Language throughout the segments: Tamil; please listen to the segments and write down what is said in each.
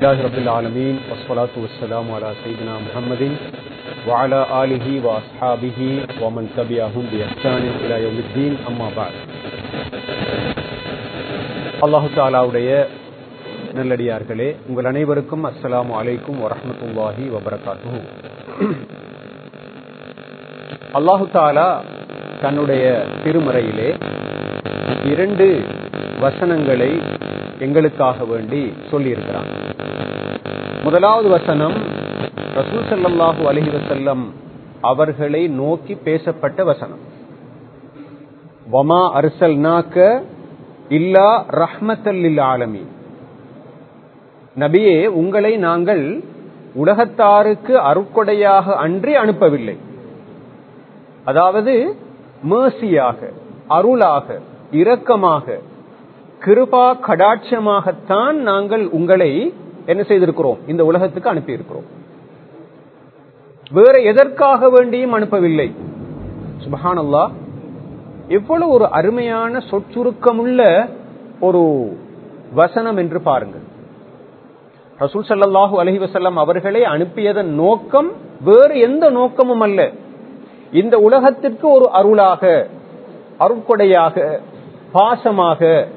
الله رب العالمين والصلاة والسلام على سيدنا محمد وعلى آله وأصحابه ومن تبعهم بإحسان إلى يوم الدين أما بعد அல்லாஹு தாலாவுடைய நல்லடியார்களே உங்கள் அனைவருக்கும் அஸ்ஸலாமு அலைக்கும் வரஹமத்துல்லாஹி வபரகாத்து அல்லாஹு தாலா தன்னுடைய திருமறையிலே இரண்டு வசனங்களை எங்களுக்காக வேண்டி சொல்லியிருக்கிறான் முதலாவது வசனம் ரசூல் சல்லாஹூ அலஹி வசல்லம் அவர்களை நோக்கி பேசப்பட்ட வசனம். வமா அரிசல் நாக்க இல்லா ரஹ்மத்தல்லில் ஆலமி நபியே உங்களை நாங்கள் உலகத்தாருக்கு அருக்கொடையாக அன்றி அனுப்பவில்லை. அதாவது மேசியாக அருளாக இரக்கமாக கிருபா கடாட்சமாகத்தான் நாங்கள் உங்களை என்ன செய்திருக்கிறோம்? இந்த உலகத்துக்கு அனுப்பியிருக்கிறோம். வேற எதற்காக வேண்டியும் அனுப்பவில்லை. சுபஹானல்லா எவ்வளவு ஒரு அருமையான சொற்சுருக்கமுள்ள ஒரு வசனம் என்று பாருங்கள். ரசூல் சல்லாஹூ அலஹி வசல்லம் அவர்களை அனுப்பியதன் நோக்கம் வேறு எந்த நோக்கமும் அல்ல. இந்த உலகத்திற்கு ஒரு அருளாக அருட்கொடையாக பாசமாக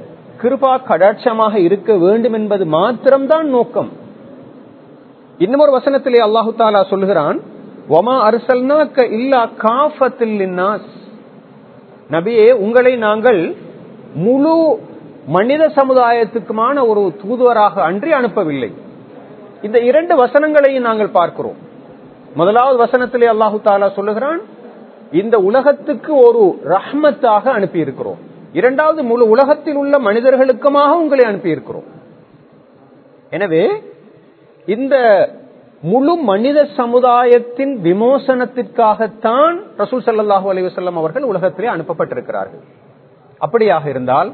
கிருபா கடாட்சமாக இருக்க வேண்டும் என்பது மாத்திரம்தான் நோக்கம். இன்னமொரு வசனத்திலே அல்லாஹு தாலா சொல்லுகிறான் ஒமா அரசல்னாக்க இல்லா காஃபத்தில் நபியே உங்களை நாங்கள் முழு மனித சமுதாயத்துக்குமான ஒரு தூதுவராக அன்றி அனுப்பவில்லை. இந்த இரண்டு வசனங்களையும் நாங்கள் பார்க்கிறோம். முதலாவது வசனத்திலே அல்லாஹு தாலா சொல்லுகிறான் இந்த உலகத்துக்கு ஒரு ரஹ்மத்தாக அனுப்பி இருக்கிறோம் இரண்டாவது முழு உலகத்தில் உள்ள மனிதர்களுக்குமாக உங்களை அனுப்பியிருக்கிறோம். எனவே இந்த முழு மனித சமுதாயத்தின் விமோசனத்திற்காகத்தான் ரசூல் சல்லாஹூ அலிவசல்லம் அவர்கள் உலகத்திலே அனுப்பப்பட்டிருக்கிறார்கள். அப்படியாக இருந்தால்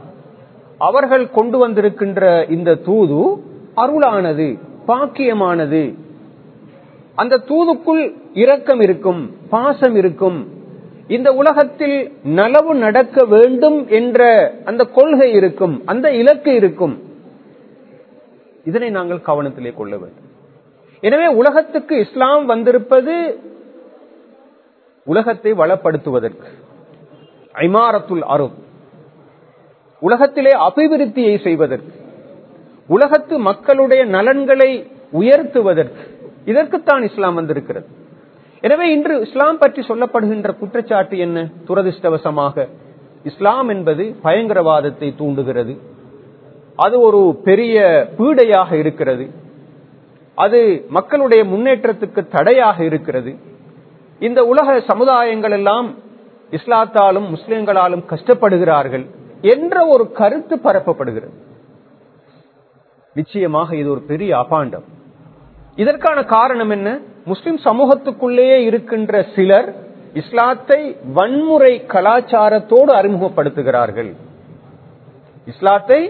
அவர்கள் கொண்டு வந்திருக்கின்ற இந்த தூது அருளானது பாக்கியமானது. அந்த தூதுக்குள் இரக்கம் இருக்கும் பாசம் இருக்கும் இந்த உலகத்தில் நலவு நடக்க வேண்டும் என்ற அந்த கொள்கை இருக்கும் அந்த இலக்கு இருக்கும். இதனை நாங்கள் கவனத்திலே கொள்ள வேண்டும். எனவே உலகத்துக்கு இஸ்லாம் வந்திருப்பது உலகத்தை வளப்படுத்துவதற்கு. ஐமாரத்துல் அருள் உலகத்திலே அபிவிருத்தியை செய்வதற்கு. உலகத்து மக்களுடைய நலன்களை உயர்த்துவதற்கு. இதற்குத்தான் இஸ்லாம் வந்திருக்கிறது. எனவே இன்று இஸ்லாம் பற்றி சொல்லப்படுகின்ற குற்றச்சாட்டு என்ன? துரதிருஷ்டவசமாக. இஸ்லாம் என்பது பயங்கரவாதத்தை தூண்டுகிறது. அது ஒரு பெரிய பீடையாக இருக்கிறது. அது மக்களுடைய முன்னேற்றத்துக்கு தடையாக இருக்கிறது. இந்த உலக சமுதாயங்கள் எல்லாம் இஸ்லாத்தாலும் முஸ்லிம்களாலும் கஷ்டப்படுகிறார்கள் என்ற ஒரு கருத்து பரப்பப்படுகிறது. நிச்சயமாக இது ஒரு பெரிய அபாண்டம். இதற்கான காரணம் என்ன? முஸ்லிம் சமூகத்துக்குள்ளேயே இருக்கின்ற சிலர் இஸ்லாத்தை வன்முறை கலாச்சாரத்தோடு அறிமுகப்படுத்துகிறார்கள். இஸ்லாத்தை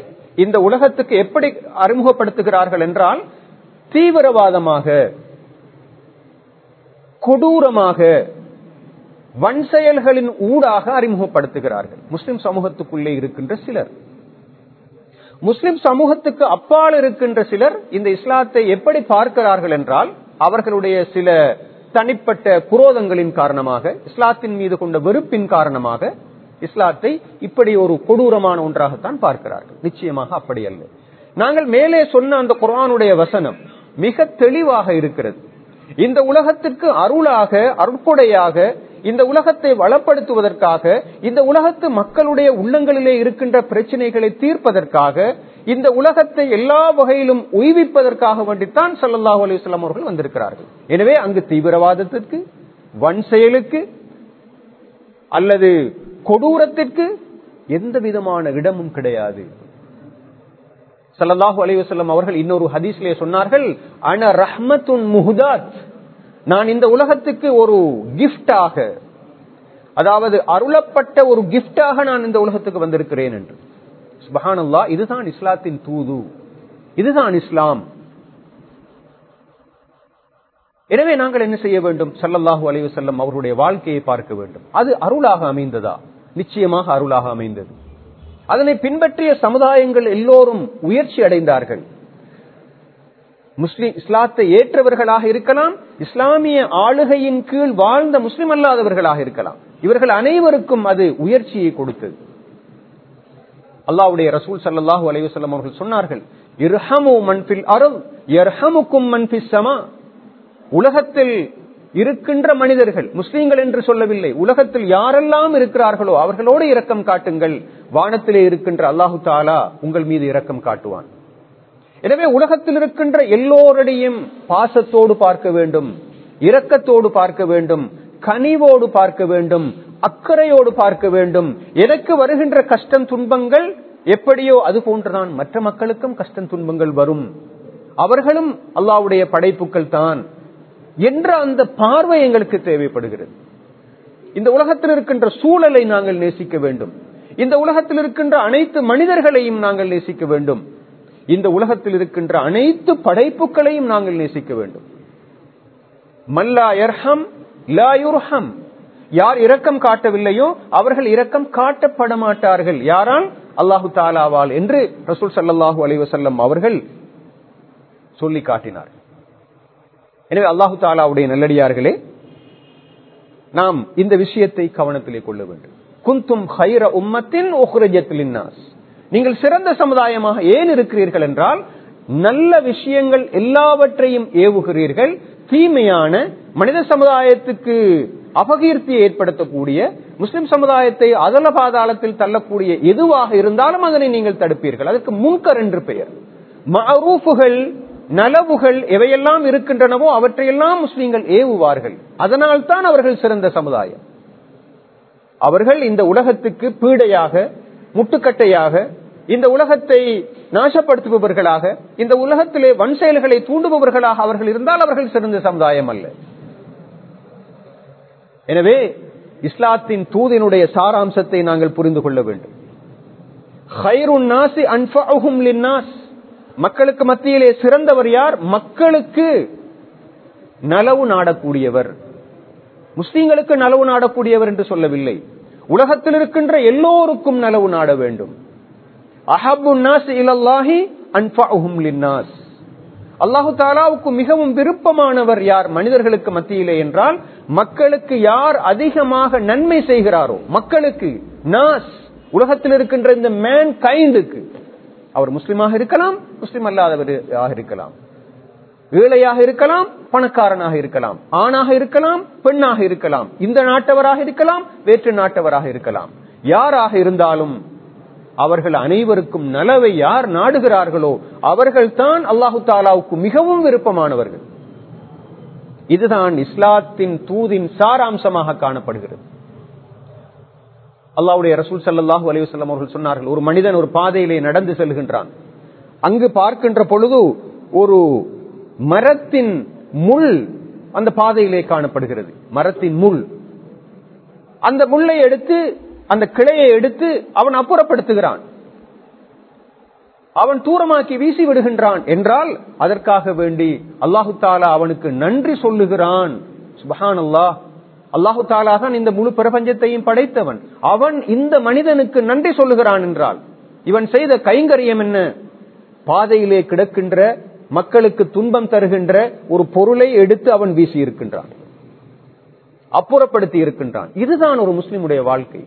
இந்த உலகத்துக்கு எப்படி அறிமுகப்படுத்துகிறார்கள் என்றால் தீவிரவாதமாக கொடூரமாக வன் செயல்களின் ஊடாக அறிமுகப்படுத்துகிறார்கள். முஸ்லிம் சமூகத்துக்குள்ளே இருக்கின்ற சிலர். முஸ்லிம் சமூகத்துக்கு அப்பால் இருக்கின்ற சிலர் இந்த இஸ்லாத்தை எப்படி பார்க்கிறார்கள் என்றால் அவர்களுடைய சில தனிப்பட்ட குரோதங்களின் காரணமாக இஸ்லாத்தின் மீது கொண்ட வெறுப்பின் காரணமாக இஸ்லாத்தை இப்படி ஒரு கொடூரமான ஒன்றாகத்தான் பார்க்கிறார்கள். நிச்சயமாக அப்படி அல்ல. நாங்கள் மேலே சொன்ன அந்த குரானுடைய வசனம் மிக தெளிவாக இருக்கிறது. இந்த உலகத்திற்கு அருளாக அருட்கொடையாக இந்த உலகத்தை வளப்படுத்துவதற்காக இந்த உலகத்து மக்களுடைய உள்ளங்களிலே இருக்கின்ற பிரச்சனைகளை தீர்ப்பதற்காக இந்த உலகத்தை எல்லா வகையிலும் உய்விப்பதற்காக வேண்டித்தான் சல்லாஹூ அலிஸ்லாம் அவர்கள் வந்திருக்கிறார்கள். எனவே அங்கு தீவிரவாதத்திற்கு வன் செயலுக்கு அல்லது கொடூரத்திற்கு எந்த விதமான இடமும் கிடையாது. சல்லாஹூ அலிவசல்லம் அவர்கள் இன்னொரு ஹதீஸ்லே சொன்னார்கள் அன ரஹ்மத்துன் முஹுதாத். நான் இந்த உலகத்துக்கு ஒரு கிஃப்டாக அதாவது அருளப்பட்ட ஒரு கிஃப்டாக நான் இந்த உலகத்துக்கு வந்திருக்கிறேன் என்று. சுபஹானல்லா இதுதான் இஸ்லாத்தின் தூது. இதுதான் இஸ்லாம். எனவே நாங்கள் என்ன செய்ய வேண்டும்? சல்லல்லாஹூ அலைவு செல்லம் அவருடைய வாழ்க்கையை பார்க்க வேண்டும். அது அருளாக அமைந்ததா? நிச்சயமாக அருளாக அமைந்தது. அதனை பின்பற்றிய சமுதாயங்கள் எல்லோரும் உயர்ச்சி அடைந்தார்கள். முஸ்லிம் இஸ்லாத்தை ஏற்றவர்களாக இருக்கலாம் இஸ்லாமிய ஆளுகையின் கீழ் வாழ்ந்த முஸ்லிம் அல்லாதவர்களாக இருக்கலாம். இவர்கள் அனைவருக்கும் அது உயர்ச்சியை கொடுத்தது. அல்லாவுடைய ரசூல் சல்லாஹூ அலைவசல்லம் அவர்கள் சொன்னார்கள் இர்ஹமு மன்பில் அருள் எர்ஹமுக்கும் மன்பில் சமா. உலகத்தில் இருக்கின்ற மனிதர்கள் முஸ்லீம்கள் என்று சொல்லவில்லை உலகத்தில் யாரெல்லாம் இருக்கிறார்களோ அவர்களோடு இரக்கம் காட்டுங்கள். வானத்திலே இருக்கின்ற அல்லாஹு தாலா உங்கள் மீது இரக்கம் காட்டுவான். எனவே உலகத்தில் இருக்கின்ற எல்லோருடையும் பாசத்தோடு பார்க்க வேண்டும் இரக்கத்தோடு பார்க்க வேண்டும் கனிவோடு பார்க்க வேண்டும் அக்கறையோடு பார்க்க வேண்டும். எனக்கு வருகின்ற கஷ்டம் துன்பங்கள் எப்படியோ அது போன்றுதான். மற்ற மக்களுக்கும் கஷ்டம் துன்பங்கள் வரும். அவர்களும் அல்லாவுடைய படைப்புகள் தான் என்ற அந்த பார்வை எங்களுக்கு தேவைப்படுகிறது. இந்த உலகத்தில் இருக்கின்ற சூழலை நாங்கள் நேசிக்க வேண்டும். இந்த உலகத்தில் இருக்கின்ற அனைத்து மனிதர்களையும் நாங்கள் நேசிக்க வேண்டும். இந்த உலகத்தில் இருக்கின்ற அனைத்து படைப்புகளையும் நாங்கள் நேசிக்க வேண்டும். மல்லா யர்ஹம் லா யுர்ஹம். யார் இரக்கம் காட்டவில்லையோ அவர்கள் இரக்கம் காட்டப்பட மாட்டார்கள். யாரால் அல்லாஹு தாலாவால் என்று ரசூல் சல்லாஹூ அலைவசல்லம் அவர்கள் சொல்லி காட்டினார் எனவே அல்லாஹு தாலாவுடைய நல்லடியார்களே நாம் இந்த விஷயத்தை கவனத்திலே கொள்ள வேண்டும். குந்தும் ஹைர உம்மத்தின் நீங்கள் சிறந்த சமுதாயமாக ஏன் இருக்கிறீர்கள் என்றால் நல்ல விஷயங்கள் எல்லாவற்றையும் ஏவுகிறீர்கள். தீமையான மனித சமுதாயத்துக்கு அபகீர்த்தியை ஏற்படுத்தக்கூடிய முஸ்லிம் சமுதாயத்தை அதல பாதாளத்தில் தள்ளக்கூடிய எதுவாக இருந்தாலும் அதனை நீங்கள் தடுப்பீர்கள். அதற்கு முன்கர் என்று பெயர். மரூஃபுகள் நலவுகள் எவையெல்லாம் இருக்கின்றனவோ அவற்றையெல்லாம் முஸ்லீம்கள் ஏவுவார்கள். அதனால் தான் அவர்கள் சிறந்த சமுதாயம். அவர்கள் இந்த உலகத்துக்கு பீடையாக முட்டுக்கட்டையாக இந்த உலகத்தை நாசப்படுத்துபவர்களாக இந்த உலகத்திலே வன் செயல்களை தூண்டுபவர்களாக அவர்கள் இருந்தால் அவர்கள் சிறந்த சமுதாயம் அல்ல. எனவே இஸ்லாத்தின் தூதினுடைய சாராம்சத்தை நாங்கள் புரிந்து கொள்ள வேண்டும். மக்களுக்கு மத்தியிலே சிறந்தவர் யார்? மக்களுக்கு நலவு நாடக்கூடியவர். முஸ்லீம்களுக்கு நலவு நாடக்கூடியவர் என்று சொல்லவில்லை. உலகத்தில் இருக்கின்ற எல்லோருக்கும் நலவு நாட வேண்டும். அஹபு இலல்லாஹி அல்லாஹு தாலாவுக்கு மிகவும் விருப்பமானவர் யார் மனிதர்களுக்கு மத்தியிலே என்றால் மக்களுக்கு யார் அதிகமாக நன்மை செய்கிறாரோ மக்களுக்கு நாஸ் உலகத்தில் இருக்கின்ற இந்த மேன் கைண்டுக்கு அவர் முஸ்லிமாக இருக்கலாம் முஸ்லிம் அல்லாதவராக இருக்கலாம். ஏழையாக இருக்கலாம் பணக்காரனாக இருக்கலாம் ஆணாக இருக்கலாம் பெண்ணாக இருக்கலாம் இந்த நாட்டவராக இருக்கலாம் வேற்று நாட்டவராக இருக்கலாம். யாராக இருந்தாலும் அவர்கள் அனைவருக்கும் நலவை யார் நாடுகிறார்களோ அவர்கள் தான் அல்லாஹு தாலாவுக்கு மிகவும் விருப்பமானவர்கள். இதுதான் இஸ்லாத்தின் தூதின் சாராம்சமாக காணப்படுகிறது. அல்லாவுடைய ரசூல் சல்லாஹூ அலைவசல்லம் அவர்கள் சொன்னார்கள் ஒரு மனிதன் ஒரு பாதையிலே நடந்து செல்கின்றான். அங்கு பார்க்கின்ற பொழுது ஒரு மரத்தின் முள் அந்த பாதையிலே காணப்படுகிறது. மரத்தின் முள். அந்த முள்ளை எடுத்து அந்த கிளையை எடுத்து அவன் அப்புறப்படுத்துகிறான். அவன் தூரமாக்கி வீசி விடுகின்றான் என்றால் அதற்காக வேண்டி அல்லாஹு தாலா அவனுக்கு நன்றி சொல்லுகிறான். சுபஹான் அல்லாஹ் அல்லாஹு தாலா தான் இந்த முழு பிரபஞ்சத்தையும் படைத்தவன். அவன் இந்த மனிதனுக்கு நன்றி சொல்லுகிறான் என்றால் இவன் செய்த கைங்கரியம் என்ன? பாதையிலே கிடக்கின்ற மக்களுக்கு துன்பம் தருகின்ற ஒரு பொருளை எடுத்து அவன் வீசி இருக்கின்றான் அப்புறப்படுத்தி இருக்கின்றான் இதுதான் ஒரு முஸ்லிமுடைய வாழ்க்கை.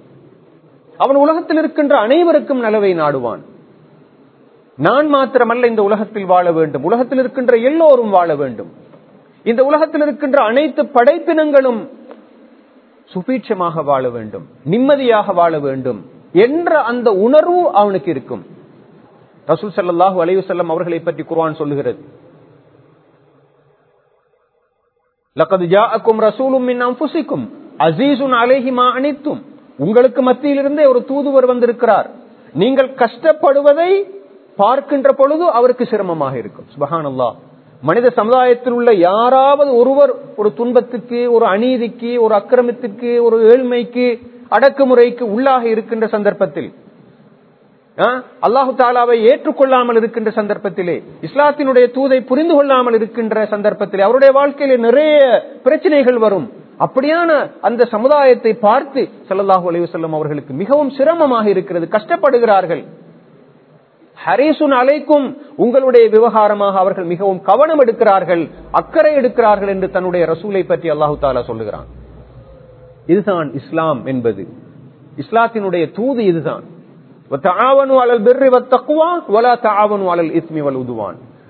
அவன் உலகத்தில் இருக்கின்ற அனைவருக்கும் நலவை நாடுவான். நான் மாத்திரமல்ல இந்த உலகத்தில் வாழ வேண்டும். உலகத்தில் இருக்கின்ற எல்லோரும் வாழ வேண்டும். இந்த உலகத்தில் இருக்கின்ற அனைத்து படைப்பினங்களும் சுபீட்சமாக வாழ வேண்டும். நிம்மதியாக வாழ வேண்டும் என்ற அந்த உணர்வு அவனுக்கு இருக்கும். ரசூல் சல்லாஹூ அலையுசல்லம் அவர்களை பற்றி குர்வான் சொல்லுகிறது. லக்கது ஜாஅக்கும் ரசூலும் மின் அசீசுன் உங்களுக்கு மத்தியிலிருந்தே ஒரு தூதுவர் வந்திருக்கிறார். நீங்கள் கஷ்டப்படுவதை பார்க்கின்ற பொழுது அவருக்கு சிரமமாக இருக்கும். சுபஹான் மனித சமுதாயத்தில் உள்ள யாராவது ஒருவர் ஒரு துன்பத்துக்கு ஒரு அநீதிக்கு ஒரு அக்கிரமத்துக்கு ஒரு ஏழ்மைக்கு அடக்குமுறைக்கு உள்ளாக இருக்கின்ற சந்தர்ப்பத்தில் அல்லாஹு தாலாவை ஏற்றுக்கொள்ளாமல் இருக்கின்ற சந்தர்ப்பத்திலே இஸ்லாத்தினுடைய தூதை புரிந்து கொள்ளாமல் இருக்கின்ற சந்தர்ப்பத்திலே அவருடைய வாழ்க்கையிலே நிறைய பிரச்சனைகள் வரும். அப்படியான அந்த சமுதாயத்தை பார்த்து சல்லாஹூ அலைவசல்லம் அவர்களுக்கு மிகவும் சிரமமாக இருக்கிறது கஷ்டப்படுகிறார்கள். ஹரீசுன் அலைக்கும் உங்களுடைய விவகாரமாக அவர்கள் மிகவும் கவனம் எடுக்கிறார்கள் அக்கறை எடுக்கிறார்கள் என்று தன்னுடைய ரசூலை பற்றி அல்லாஹு தாலா சொல்லுகிறான். இதுதான் இஸ்லாம் என்பது. இஸ்லாத்தினுடைய தூது இதுதான்.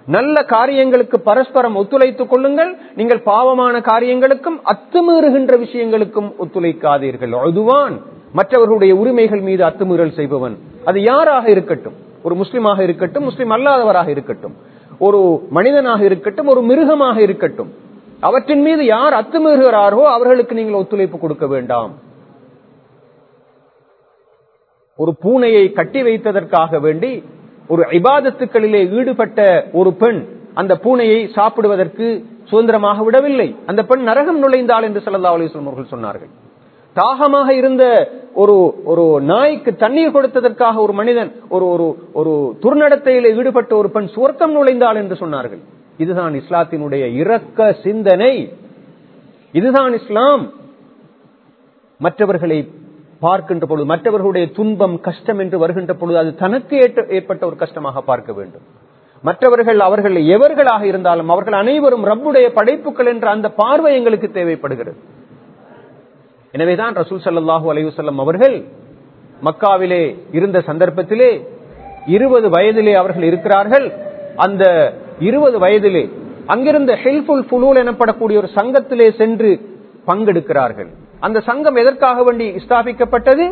நல்ல காரியங்களுக்கு பரஸ்பரம் ஒத்துழைத்துக் கொள்ளுங்கள். நீங்கள் பாவமான காரியங்களுக்கும் அத்துமீறுகின்ற விஷயங்களுக்கும் ஒத்துழைக்காதீர்கள். அதுவான் மற்றவர்களுடைய உரிமைகள் மீது அத்துமீறல் செய்பவன். அது யாராக இருக்கட்டும். ஒரு முஸ்லிமாக இருக்கட்டும் முஸ்லிம் அல்லாதவராக இருக்கட்டும். ஒரு மனிதனாக இருக்கட்டும் ஒரு மிருகமாக இருக்கட்டும். அவற்றின் மீது யார் அத்துமீறுகிறாரோ அவர்களுக்கு நீங்கள் ஒத்துழைப்பு கொடுக்க வேண்டாம். ஒரு பூனையை கட்டி வைத்ததற்காக வேண்டி ஒரு இபாதத்துக்களிலே ஈடுபட்ட ஒரு பெண் அந்த பூனையை சாப்பிடுவதற்கு சுதந்திரமாக விடவில்லை. அந்த பெண் நரகம் நுழைந்தாள் என்று சல்லா அலிஸ்லாம் அவர்கள் சொன்னார்கள். தாகமாக இருந்த ஒரு ஒரு நாய்க்கு தண்ணீர் கொடுத்ததற்காக ஒரு மனிதன் ஒரு ஒரு ஒரு துர்நடத்தையில ஈடுபட்ட ஒரு பெண் சுவர்க்கம் நுழைந்தாள் என்று சொன்னார்கள். இதுதான் இஸ்லாத்தினுடைய இரக்க சிந்தனை. இதுதான் இஸ்லாம். மற்றவர்களை பார்க்கின்ற பொழுது மற்றவர்களுடைய துன்பம் கஷ்டம் என்று வருகின்ற பொழுது அது தனக்கு ஏற்பட்ட ஒரு கஷ்டமாக பார்க்க வேண்டும். மற்றவர்கள் அவர்கள் எவர்களாக இருந்தாலும் அவர்கள் அனைவரும் ரப்புடைய படைப்புகள் என்ற அந்த பார்வை எங்களுக்கு தேவைப்படுகிறது. எனவேதான் ரசூல் சல்லாஹூ அலையுசல்லம் அவர்கள் மக்காவிலே இருந்த சந்தர்ப்பத்திலே இருபது வயதிலே அவர்கள் இருக்கிறார்கள். அந்த இருபது வயதிலே அங்கிருந்த ஹெல்ப்ஃபுல் புலூல் எனப்படக்கூடிய ஒரு சங்கத்திலே சென்று பங்கெடுக்கிறார்கள். அந்த சங்கம் எதற்காக வேண்டி ஸ்தாபிக்கப்பட்டது?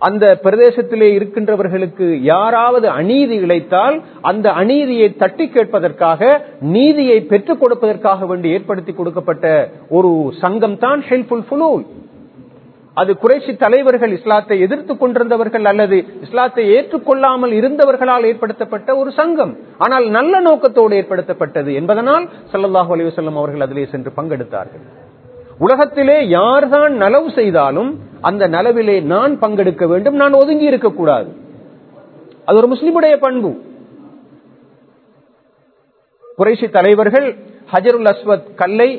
அந்த பிரதேசத்திலே இருக்கின்றவர்களுக்கு யாராவது அநீதி இழைத்தால் அந்த அநீதியை தட்டி கேட்பதற்காக நீதியை பெற்றுக் கொடுப்பதற்காக வேண்டி ஏற்படுத்தி கொடுக்கப்பட்ட ஒரு சங்கம் தான் ஹெல்ப்ஃபுல் அது குறைசி தலைவர்கள் இஸ்லாத்தை எதிர்த்து கொண்டிருந்தவர்கள் அல்லது இஸ்லாத்தை ஏற்றுக்கொள்ளாமல் இருந்தவர்களால் ஏற்படுத்தப்பட்ட ஒரு சங்கம். ஆனால் நல்ல நோக்கத்தோடு ஏற்படுத்தப்பட்டது என்பதனால் சல்லல்லாஹு அலிவசல்லம் அவர்கள் அதிலே சென்று பங்கெடுத்தார்கள். உலகத்திலே யார்தான் நலவு செய்தாலும் அந்த நலவிலே நான் பங்கெடுக்க வேண்டும். நான் ஒதுங்கி இருக்கக்கூடாது. அது ஒரு முஸ்லிமுடைய பண்பு. குறைசி தலைவர்கள் ஹஜருல் அஸ்வத் கல்லை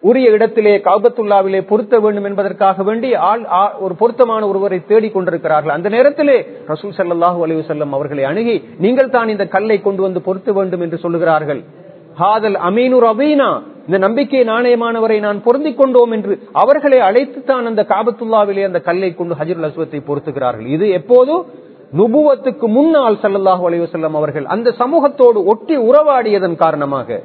உரிய இடத்திலே காபத்துல்லாவிலே பொருத்த வேண்டும் என்பதற்காக வேண்டி ஆள் ஒரு பொருத்தமான ஒருவரை தேடிக் கொண்டிருக்கிறார்கள். அந்த நேரத்திலே ரசூல் சல்லாஹூ அலி வல்லம் அவர்களை அணுகி நீங்கள் தான் இந்த கல்லை கொண்டு வந்து பொருத்த வேண்டும் என்று சொல்லுகிறார்கள். ஹாதல் அமீனு ரவீனா இந்த நம்பிக்கை நாணயமானவரை நான் பொருந்திக் கொண்டோம் என்று அவர்களை அழைத்து தான் அந்த காபத்துல்லாவிலே அந்த கல்லை கொண்டு ஹஜருல் அஸ்வத்தை பொருத்துகிறார்கள். இது எப்போது? நுபுவத்துக்கு முன்னால் சல்லல்லாஹு அலைவசல்லம் அவர்கள் அந்த சமூகத்தோடு ஒட்டி உறவாடியதன் காரணமாக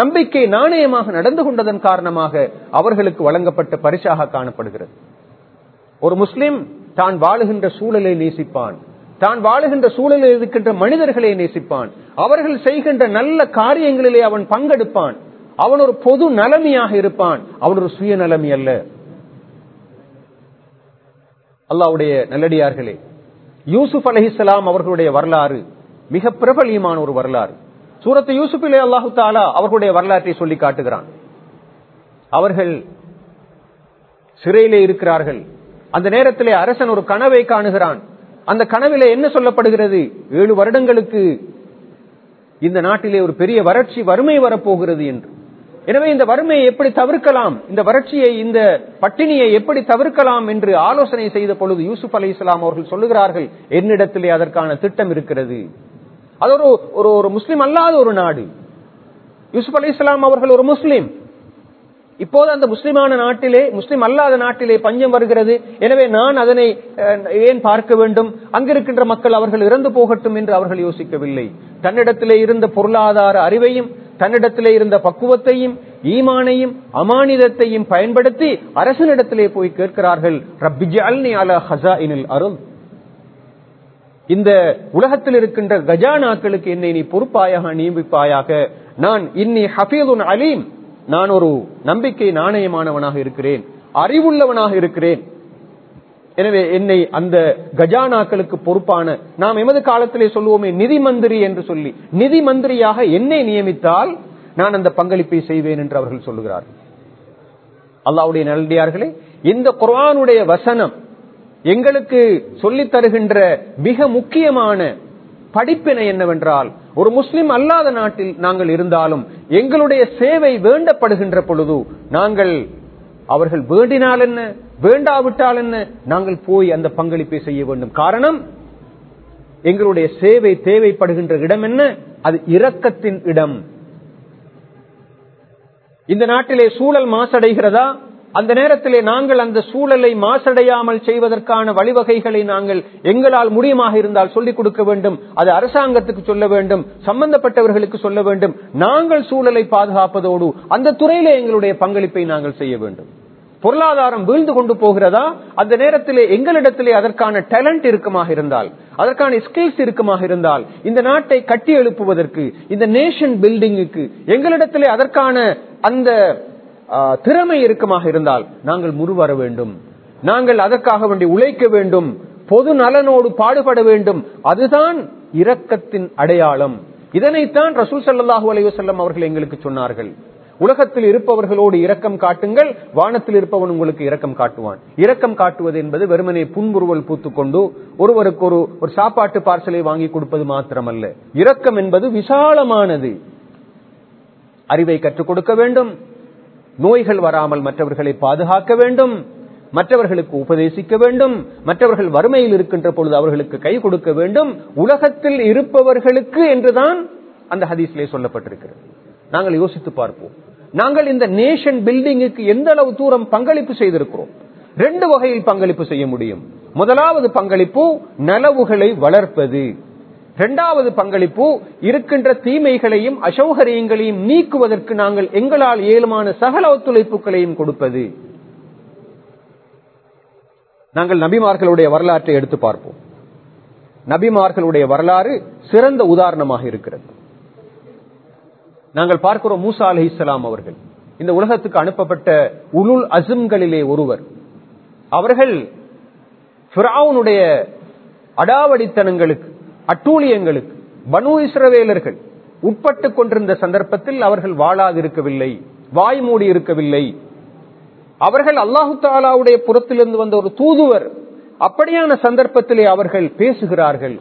நம்பிக்கை நாணயமாக நடந்து கொண்டதன் காரணமாக அவர்களுக்கு வழங்கப்பட்ட பரிசாக காணப்படுகிறது. ஒரு முஸ்லிம் தான் வாழுகின்ற சூழலை நேசிப்பான். தான் வாழுகின்ற சூழலில் இருக்கின்ற மனிதர்களை நேசிப்பான். அவர்கள் செய்கின்ற நல்ல காரியங்களிலே அவன் பங்கெடுப்பான். அவன் ஒரு பொது நலமியாக இருப்பான். அவன் ஒரு சுயநலமி அல்ல. அல்லாவுடைய நல்லடியார்களே யூசுப் அலஹிசலாம் அவர்களுடைய வரலாறு மிக பிரபலியமான ஒரு வரலாறு. சூரத்து யூசுப்பிலே அல்லாஹு தாலா அவர்களுடைய வரலாற்றை சொல்லி காட்டுகிறான். அவர்கள் சிறையிலே இருக்கிறார்கள். அந்த நேரத்திலே அரசன் ஒரு கனவை காணுகிறான். அந்த கனவிலே என்ன சொல்லப்படுகிறது? ஏழு வருடங்களுக்கு இந்த நாட்டிலே ஒரு பெரிய வறட்சி வறுமை வரப்போகிறது என்று. எனவே இந்த வறுமையை எப்படி தவிர்க்கலாம்? இந்த வறட்சியை இந்த பட்டினியை எப்படி தவிர்க்கலாம் என்று ஆலோசனை செய்த பொழுது யூசுப் அலி இஸ்லாம் அவர்கள் சொல்லுகிறார்கள் என்னிடத்திலே அதற்கான திட்டம் இருக்கிறது. அது ஒரு ஒரு ஒரு முஸ்லிம் அல்லாத ஒரு நாடு. யூசுப் அலி இஸ்லாம் அவர்கள் ஒரு முஸ்லிம். இப்போது அந்த முஸ்லிமான நாட்டிலே முஸ்லிம் அல்லாத நாட்டிலே பஞ்சம் வருகிறது. எனவே நான் அதனை ஏன் பார்க்க வேண்டும்? அங்கிருக்கின்ற மக்கள் அவர்கள் இறந்து போகட்டும் என்று அவர்கள் யோசிக்கவில்லை. தன்னிடத்திலே இருந்த பொருளாதார அறிவையும் தன்னிடத்திலே இருந்த பக்குவத்தையும் ஈமானையும் அமானிதத்தையும் பயன்படுத்தி அரசனிடத்திலே போய் கேட்கிறார்கள். ரப்பிஜி அல ஹசா இனில் அருள். இந்த உலகத்தில் இருக்கின்ற கஜானாக்களுக்கு என்னை நீ பொறுப்பாயாக நியமிப்பாயாக நான் இன்னி ஹபீதுன் அலீம். நான் ஒரு நம்பிக்கை நாணயமானவனாக இருக்கிறேன் அறிவுள்ளவனாக இருக்கிறேன். எனவே என்னை அந்த கஜானாக்களுக்கு பொறுப்பான நாம் எமது காலத்திலே சொல்லுவோமே நிதி மந்திரி என்று சொல்லி நிதி மந்திரியாக என்னை நியமித்தால் நான் அந்த பங்களிப்பை செய்வேன் என்று அவர்கள் சொல்லுகிறார்கள். அல்லாவுடைய நல்லடியார்களே இந்த குரானுடைய வசனம் எங்களுக்கு சொல்லித் தருகின்ற மிக முக்கியமான படிப்பினை என்னவென்றால் ஒரு முஸ்லிம் அல்லாத நாட்டில் நாங்கள் இருந்தாலும் எங்களுடைய சேவை வேண்டப்படுகின்ற பொழுது நாங்கள் அவர்கள் வேண்டினால் என்ன வேண்டாவிட்டால் என்ன நாங்கள் போய் அந்த பங்களிப்பை செய்ய வேண்டும். காரணம் எங்களுடைய சேவை தேவைப்படுகின்ற இடம் என்ன அது இரக்கத்தின் இடம். இந்த நாட்டிலே சூழல் மாசடைகிறதா? அந்த நேரத்திலே நாங்கள் அந்த சூழலை மாசடையாமல் செய்வதற்கான வழிவகைகளை நாங்கள் எங்களால் முடியுமாக இருந்தால் சொல்லிக் கொடுக்க வேண்டும் அது அரசாங்கத்துக்கு சொல்ல வேண்டும் சம்பந்தப்பட்டவர்களுக்கு சொல்ல வேண்டும். நாங்கள் சூழலை பாதுகாப்பதோடு அந்த துறையிலே எங்களுடைய பங்களிப்பை நாங்கள் செய்ய வேண்டும். பொருளாதாரம் வீழ்ந்து கொண்டு போகிறதா? அந்த நேரத்திலே எங்களிடத்திலே அதற்கான டேலண்ட் இருக்குமாக இருந்தால் அதற்கான ஸ்கில்ஸ் இருக்குமாக இருந்தால் இந்த நாட்டை கட்டி எழுப்புவதற்கு இந்த நேஷன் பில்டிங்குக்கு எங்களிடத்திலே அதற்கான அந்த திறமை இறுக்கமாக இருந்தால் நாங்கள் முருவர வேண்டும். நாங்கள் அதற்காக வேண்டி உழைக்க வேண்டும். பொது நலனோடு பாடுபட வேண்டும். அதுதான் இரக்கத்தின் அடையாளம். இதனைத்தான் ரசூல் சல்லாஹூ அலைவசல்லம் அவர்கள் எங்களுக்கு சொன்னார்கள். உலகத்தில் இருப்பவர்களோடு இரக்கம் காட்டுங்கள் வானத்தில் இருப்பவன் உங்களுக்கு இரக்கம் காட்டுவான். இரக்கம் காட்டுவது என்பது வெறுமனே புன்புருவல் பூத்துக்கொண்டு ஒருவருக்கு ஒரு ஒரு சாப்பாட்டு பார்சலை வாங்கி கொடுப்பது மாத்திரமல்ல. இரக்கம் என்பது விசாலமானது. அறிவை கற்றுக் கொடுக்க வேண்டும். நோய்கள் வராமல் மற்றவர்களை பாதுகாக்க வேண்டும். மற்றவர்களுக்கு உபதேசிக்க வேண்டும். மற்றவர்கள் வறுமையில் இருக்கின்ற பொழுது அவர்களுக்கு கை கொடுக்க வேண்டும். உலகத்தில் இருப்பவர்களுக்கு என்றுதான் அந்த ஹதீஸ்லே சொல்லப்பட்டிருக்கிறது. நாங்கள் யோசித்து பார்ப்போம். நாங்கள் இந்த நேஷன் பில்டிங்குக்கு எந்த அளவு தூரம் பங்களிப்பு செய்திருக்கிறோம்? ரெண்டு வகையில் பங்களிப்பு செய்ய முடியும். முதலாவது பங்களிப்பு நலவுகளை வளர்ப்பது. இரண்டாவது பங்களிப்பு இருக்கின்ற தீமைகளையும் அசௌகரியங்களையும் நீக்குவதற்கு நாங்கள் எங்களால் ஏழுமான சகல ஒத்துழைப்புகளையும் கொடுப்பது. நாங்கள் நபிமார்களுடைய வரலாற்றை எடுத்து பார்ப்போம். நபிமார்களுடைய வரலாறு சிறந்த உதாரணமாக இருக்கிறது. நாங்கள் பார்க்கிறோம் மூசா அலி இஸ்லாம் அவர்கள். இந்த உலகத்துக்கு அனுப்பப்பட்ட உலுல் அசும்களிலே ஒருவர். அவர்கள் பிராவுனுடைய அடாவடித்தனங்களுக்கு அட்டூழியங்களுக்கு பனு இஸ்ரவேலர்கள் உட்பட்டு கொண்டிருந்த சந்தர்ப்பத்தில் அவர்கள் வாழாதிருக்கவில்லை வாய் மூடி இருக்கவில்லை. அவர்கள் அல்லாஹு தாலாவுடைய புறத்திலிருந்து வந்த ஒரு தூதுவர் அப்படியான சந்தர்ப்பத்திலே அவர்கள் பேசுகிறார்கள்.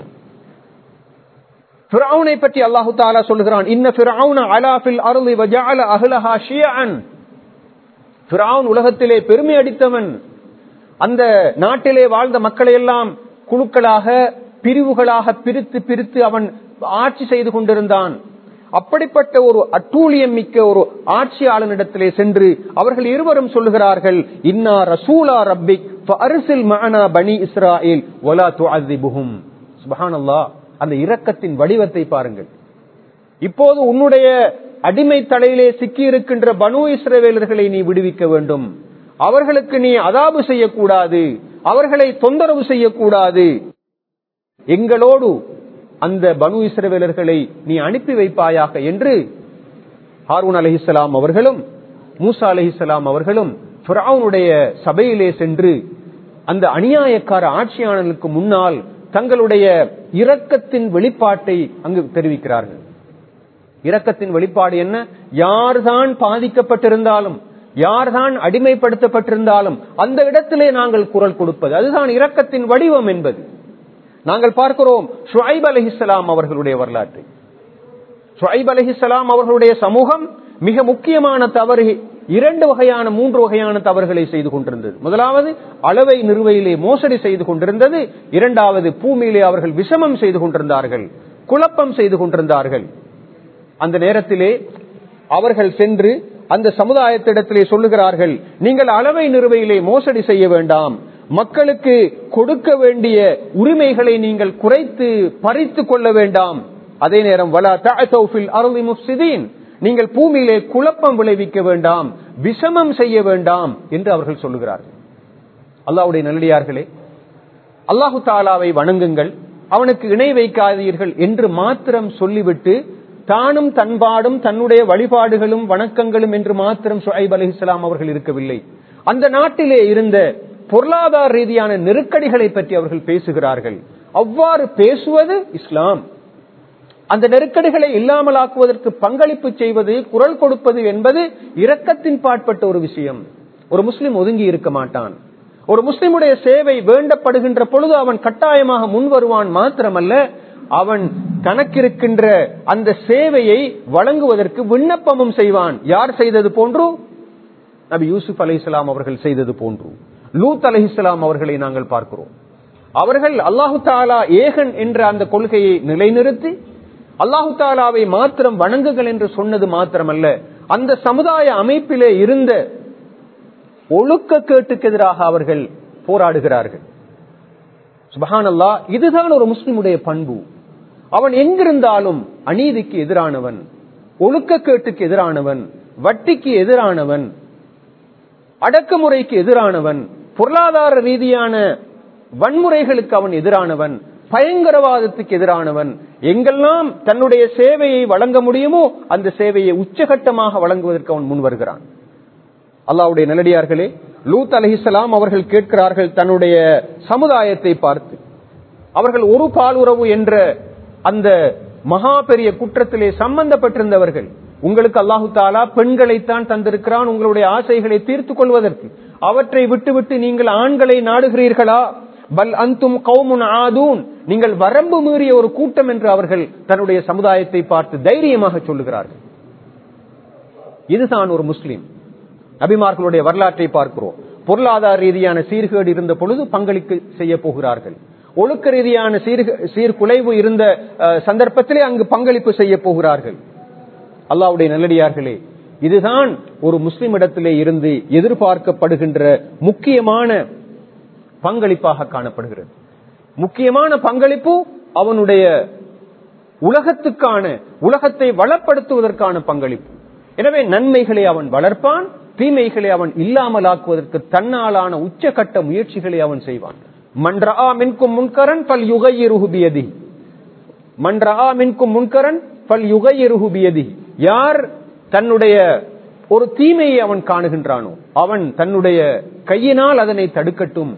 ஃபிரௌனை பற்றி அல்லாஹு தாலா சொல்லுகிறான் இன்ன ஃபிரௌன அலாஃபில் அருளி வஜஅல அஹ்லஹா ஷியஅன். பிராவுன் உலகத்திலே பெருமை அடித்தவன். அந்த நாட்டிலே வாழ்ந்த மக்களை எல்லாம் குழுக்களாக பிரிவுகளாக பிரித்து பிரித்து அவன் ஆட்சி செய்து கொண்டிருந்தான். அப்படிப்பட்ட ஒரு அட்டூழியம் மிக்க ஒரு ஆட்சியாளனிடத்திலே சென்று அவர்கள் இருவரும் சொல்லுகிறார்கள் இன்னா ரசூலா ரப்பிக் அரிசில் மஅனா பனி இஸ்ராயில் வலா துஅذிபுஹும் அந்த இரக்கத்தின் வடிவத்தை பாருங்கள். இப்போது உன்னுடைய அடிமை தலையிலே சிக்கி இருக்கின்ற பனு இஸ்ரவேலர்களை நீ விடுவிக்க வேண்டும். அவர்களுக்கு நீ அதாபு செய்யக்கூடாது. அவர்களை தொந்தரவு செய்யக்கூடாது. எங்களோடு அந்த பனு இஸ்ரவேலர்களை நீ அனுப்பி வைப்பாயாக என்று ஹாரூன் அலஹிசலாம் அவர்களும் மூசா அலஹிசலாம் அவர்களும் ஃபிரௌனுடைய சபையிலே சென்று அந்த அநியாயக்கார ஆட்சியாளர்களுக்கு முன்னால் தங்களுடைய இரக்கத்தின் வெளிப்பாட்டை அங்கு தெரிவிக்கிறார்கள். இரக்கத்தின் வெளிப்பாடு என்ன? யார்தான் பாதிக்கப்பட்டிருந்தாலும் யார்தான் அடிமைப்படுத்தப்பட்டிருந்தாலும் அந்த இடத்திலே நாங்கள் குரல் கொடுப்பது. அதுதான் இரக்கத்தின் வடிவம் என்பது. நாங்கள் பார்க்கிறோம் ஷுஐப் அலஹிஸ்லாம் அவர்களுடைய வரலாற்றை. ஷுஐப் அலஹிஸ்லாம் அவர்களுடைய சமூகம் மிக முக்கியமான தவறு இரண்டு வகையான மூன்று வகையான தவறுகளை செய்து கொண்டிருந்தது. முதலாவது அளவை நிறுவையிலே மோசடி செய்து கொண்டிருந்தது. இரண்டாவது பூமியிலே அவர்கள் விஷமம் செய்து கொண்டிருந்தார்கள் குழப்பம் செய்து கொண்டிருந்தார்கள். அந்த நேரத்திலே அவர்கள் சென்று அந்த சமுதாயத்திடத்திலே சொல்லுகிறார்கள் நீங்கள் அளவை நிறுவையிலே மோசடி செய்ய வேண்டாம் மக்களுக்கு கொடுக்க வேண்டிய உரிமைகளை நீங்கள் குறைத்து பறித்து கொள்ள வேண்டாம். அதே நேரம் வலா தஅசௌஃபில் அருளி முஃப்சிதீன். நீங்கள் பூமியிலே குழப்பம் விளைவிக்க வேண்டாம் விஷமம் செய்ய வேண்டாம் என்று அவர்கள் சொல்லுகிறார்கள். அல்லாவுடைய நல்லடியார்களே அல்லாஹு தாலாவை வணங்குங்கள். அவனுக்கு இணை வைக்காதீர்கள் என்று மாத்திரம் சொல்லிவிட்டு தானும் தன்பாடும் தன்னுடைய வழிபாடுகளும் வணக்கங்களும் என்று மாத்திரம் சுஹைப் அலி இஸ்லாம் அவர்கள் இருக்கவில்லை. அந்த நாட்டிலே இருந்த பொருளாதார ரீதியான நெருக்கடிகளை பற்றி அவர்கள் பேசுகிறார்கள். அவ்வாறு பேசுவது இஸ்லாம். அந்த நெருக்கடிகளை இல்லாமலாக்குவதற்கு பங்களிப்பு செய்வது குரல் கொடுப்பது என்பது இரக்கத்தின் பாட்பட்ட ஒரு விஷயம். ஒரு முஸ்லிம் ஒதுங்கி இருக்க மாட்டான். ஒரு முஸ்லிமுடைய சேவை வேண்டப்படுகின்ற பொழுது அவன் கட்டாயமாக முன் வருவான் மாத்திரமல்ல அவன் தனக்கிருக்கின்ற அந்த சேவையை வழங்குவதற்கு விண்ணப்பமும் செய்வான். யார் செய்தது போன்று? நபி யூசுப் அலி அவர்கள் செய்தது போன்று. லூத் அலஹிஸ்லாம் அவர்களை நாங்கள் பார்க்கிறோம். அவர்கள் அல்லாஹு தாலா ஏகன் என்ற அந்த கொள்கையை நிலைநிறுத்தி அல்லாஹு தாலாவை மாத்திரம் வணங்குகள் என்று சொன்னது மாத்திரமல்ல அந்த சமுதாய அமைப்பிலே இருந்த ஒழுக்க கேட்டுக்கு எதிராக அவர்கள் போராடுகிறார்கள். சுபஹான் அல்லா இதுதான் ஒரு முஸ்லிமுடைய பண்பு. அவன் எங்கிருந்தாலும் அநீதிக்கு எதிரானவன் ஒழுக்க கேட்டுக்கு எதிரானவன் வட்டிக்கு எதிரானவன் அடக்குமுறைக்கு எதிரானவன் பொருளாதார ரீதியான வன்முறைகளுக்கு அவன் எதிரானவன் பயங்கரவாதத்துக்கு எதிரானவன். எங்கெல்லாம் தன்னுடைய சேவையை வழங்க முடியுமோ அந்த சேவையை உச்சகட்டமாக வழங்குவதற்கு அவன் முன் வருகிறான். அல்லாவுடைய நல்லடியார்களே லூத் அலஹிசலாம் அவர்கள் கேட்கிறார்கள் தன்னுடைய சமுதாயத்தை பார்த்து. அவர்கள் ஒரு பால் உறவு என்ற அந்த மகா பெரிய குற்றத்திலே சம்பந்தப்பட்டிருந்தவர்கள். உங்களுக்கு அல்லாஹு தாலா பெண்களைத்தான் தந்திருக்கிறான் உங்களுடைய ஆசைகளை தீர்த்து கொள்வதற்கு. அவற்றை விட்டுவிட்டு நீங்கள் ஆண்களை நாடுகிறீர்களா? பல் அந்தும் கவுமுன் ஆதூன். நீங்கள் வரம்பு மீறிய ஒரு கூட்டம் என்று அவர்கள் தன்னுடைய சமுதாயத்தை பார்த்து தைரியமாக சொல்லுகிறார்கள். இதுதான் ஒரு முஸ்லீம். நபிமார்களுடைய வரலாற்றை பார்க்கிறோம். பொருளாதார ரீதியான சீர்கேடு இருந்த பொழுது பங்களிப்பு செய்ய போகிறார்கள். ஒழுக்க ரீதியான சீர்குலைவு இருந்த சந்தர்ப்பத்திலே அங்கு பங்களிப்பு செய்ய போகிறார்கள். அல்லாவுடைய நல்லடியார்களே இதுதான் ஒரு முஸ்லிம் இடத்திலே இருந்து எதிர்பார்க்கப்படுகின்ற முக்கியமான பங்களிப்பாக காணப்படுகிறது. முக்கியமான பங்களிப்பு அவனுடைய உலகத்துக்கான உலகத்தை வளப்படுத்துவதற்கான பங்களிப்பு. எனவே நன்மைகளை அவன் வளர்ப்பான் தீமைகளை அவன் இல்லாமலாக்குவதற்கு தன்னாலான உச்சகட்ட முயற்சிகளை அவன் செய்வான். மன்றா மின்கும் முன்கரன் பல் யுகையிருகுபியதி மன்றா மின்கும் முன்கரன் பல் யுகையிருகுபியதி யார் தன்னுடைய ஒரு தீமையை அவன் காணுகின்றானோ அவன் தன்னுடைய கையினால் அதனை தடுக்கட்டும்.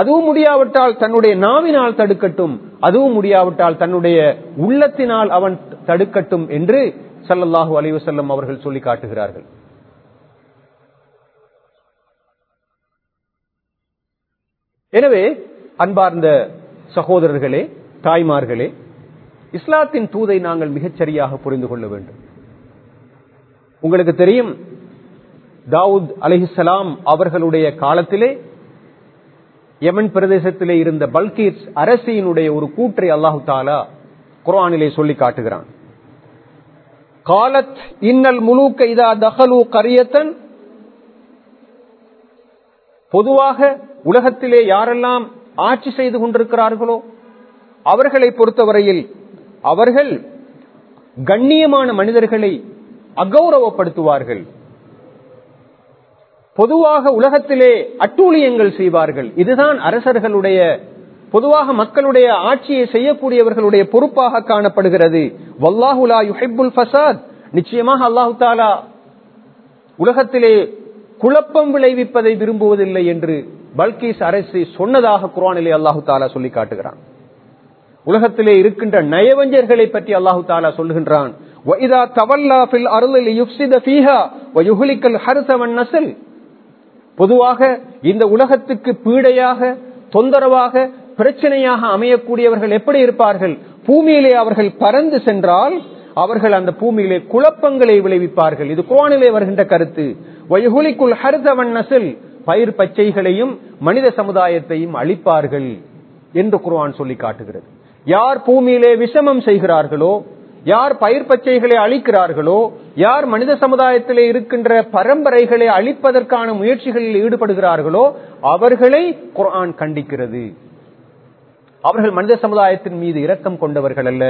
அதுவும் முடியாவிட்டால் தன்னுடைய நாவினால் தடுக்கட்டும். அதுவும் முடியாவிட்டால் தன்னுடைய உள்ளத்தினால் அவன் தடுக்கட்டும் என்று சல்லல்லாஹு அலைவசல்லம் அவர்கள் சொல்லி காட்டுகிறார்கள். எனவே அன்பார்ந்த சகோதரர்களே தாய்மார்களே இஸ்லாத்தின் தூதை நாங்கள் மிகச்சரியாக புரிந்து கொள்ள வேண்டும். உங்களுக்கு தெரியும் தாவூத் அலிஹிசலாம் அவர்களுடைய காலத்திலே யமன் பிரதேசத்திலே இருந்த பல்கீர்ஸ் அரசியினுடைய ஒரு கூற்றை அல்லாஹு தாலா குரானிலே சொல்லி காட்டுகிறான். காலத் இன்னல் முழுக்க இதா தகலு கரியத்தன். பொதுவாக உலகத்திலே யாரெல்லாம் ஆட்சி செய்து கொண்டிருக்கிறார்களோ அவர்களை பொறுத்தவரையில் அவர்கள் கண்ணியமான மனிதர்களை அகௌரவப்படுத்துவார்கள். பொதுவாக உலகத்திலே அட்டூழியங்கள் செய்வார்கள். இதுதான் அரசர்களுடைய பொதுவாக மக்களுடைய ஆட்சியை செய்யக்கூடியவர்களுடைய பொறுப்பாக காணப்படுகிறது. வல்லாஹுலா யுஹிப்புல் ஃபசாத். நிச்சயமாக அல்லாஹு தாலா உலகத்திலே குழப்பம் விளைவிப்பதை விரும்புவதில்லை என்று பல்கீஸ் அரசு சொன்னதாக குரானிலே அல்லாஹு தாலா சொல்லி காட்டுகிறான். உலகத்திலே இருக்கின்ற நயவஞ்சர்களை பற்றி அல்லாஹு தாலா சொல்லுகின்றான். பொதுவாக இந்த உலகத்துக்கு பீடையாக தொந்தரவாக பிரச்சனையாக அமையக்கூடியவர்கள் எப்படி இருப்பார்கள்? பூமியிலே அவர்கள் பறந்து சென்றால் அவர்கள் அந்த பூமியிலே குழப்பங்களை விளைவிப்பார்கள். இது குவானிலே வருகின்ற கருத்து. வயகுலிக்குள் ஹரிதவன் நசில் பயிர் பச்சைகளையும் மனித சமுதாயத்தையும் அழிப்பார்கள் என்று குர்வான் சொல்லி காட்டுகிறது. யார் பூமியிலே விஷமம் செய்கிறார்களோ யார் பயிர் பச்சைகளை அழிக்கிறார்களோ யார் மனித சமுதாயத்திலே இருக்கின்ற பரம்பரைகளை அழிப்பதற்கான முயற்சிகளில் ஈடுபடுகிறார்களோ அவர்களை குர்ஆன் கண்டிக்கிறது. அவர்கள் மனித சமுதாயத்தின் மீது இரக்கம் கொண்டவர்கள் அல்ல.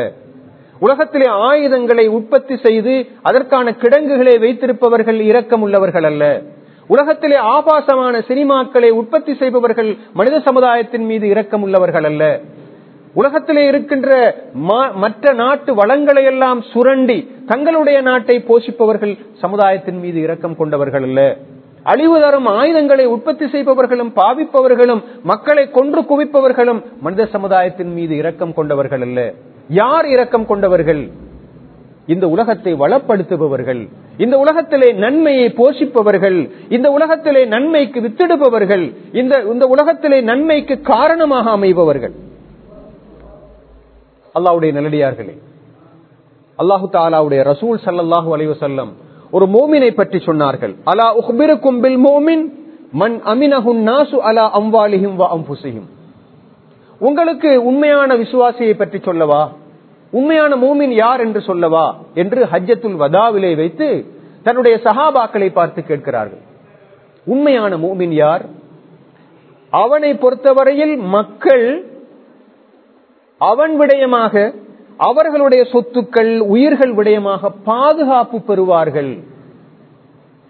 உலகத்திலே ஆயுதங்களை உற்பத்தி செய்து அதற்கான கிடங்குகளை வைத்திருப்பவர்கள் இரக்கம் உள்ளவர்கள் அல்ல. உலகத்திலே ஆபாசமான சினிமாக்களை உற்பத்தி செய்பவர்கள் மனித சமுதாயத்தின் மீது இரக்கம் உள்ளவர்கள் அல்ல. உலகத்திலே இருக்கின்ற மற்ற நாட்டு வளங்களை எல்லாம் சுரண்டி தங்களுடைய நாட்டை போஷிப்பவர்கள் சமுதாயத்தின் மீது இரக்கம் கொண்டவர்கள் அல்ல. அழிவு தரும் ஆயுதங்களை உற்பத்தி செய்பவர்களும் பாவிப்பவர்களும் மக்களை கொன்று குவிப்பவர்களும் மனித சமுதாயத்தின் மீது இரக்கம் கொண்டவர்கள் அல்ல. யார் இரக்கம் கொண்டவர்கள்? இந்த உலகத்தை வளப்படுத்துபவர்கள். இந்த உலகத்திலே நன்மையை போஷிப்பவர்கள். இந்த உலகத்திலே நன்மைக்கு வித்திடுபவர்கள். இந்த இந்த உலகத்திலே நன்மைக்கு காரணமாக அமைபவர்கள். அல்லாவுடைய நல்லடியார்களே அல்லாஹு தாலாவுடைய ரசூல் சல்லாஹூ அலைவசல்லம் ஒரு மோமினை பற்றி சொன்னார்கள். அலா உஹ்பிருக்கும் பில் மோமின்? மன் அமினஹுன் நாசு அலா அம்வாலிஹிம் வ உங்களுக்கு உண்மையான விசுவாசியை பற்றி சொல்லவா? உண்மையான மூமின் யார் என்று சொல்லவா? என்று ஹஜ்ஜத்துல் வதாவிலே வைத்து தன்னுடைய சஹாபாக்களை பார்த்து கேட்கிறார்கள். உண்மையான மூமின் யார்? அவனை பொறுத்தவரையில் மக்கள் அவன் விடயமாக அவர்களுடைய சொத்துக்கள் உயிர்கள் விடயமாக பாதுகாப்பு பெறுவார்கள்.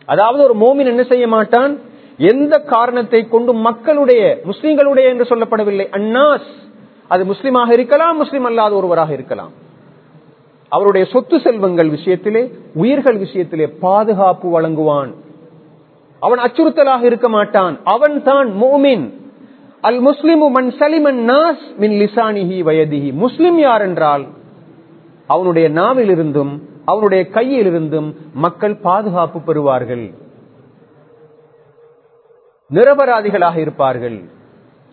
அதாவது ஒரு மோமின் என்ன செய்ய மாட்டான்? எந்த காரணத்தை கொண்டு மக்களுடைய முஸ்லிம்களுடைய என்று சொல்லப்படவில்லை. அன்னாஸ். அது முஸ்லிமாக இருக்கலாம் முஸ்லிம் அல்லாத ஒருவராக இருக்கலாம். அவருடைய சொத்து செல்வங்கள் விஷயத்திலே உயிர்கள் விஷயத்திலே பாதுகாப்பு வழங்குவான். அவன் அச்சுறுத்தலாக இருக்க மாட்டான். அவன் தான் மோமின். அல் முஸ்லிமு மன் சலிமன் நாஸ் மின் லிசானிஹி வயதிஹி. முஸ்லிம் யார் என்றால் அவனுடைய நாவிலிருந்தும் அவனுடைய கையிலிருந்தும் மக்கள் பாதுகாப்பு பெறுவார்கள். நிரபராதிகளாக இருப்பார்கள்.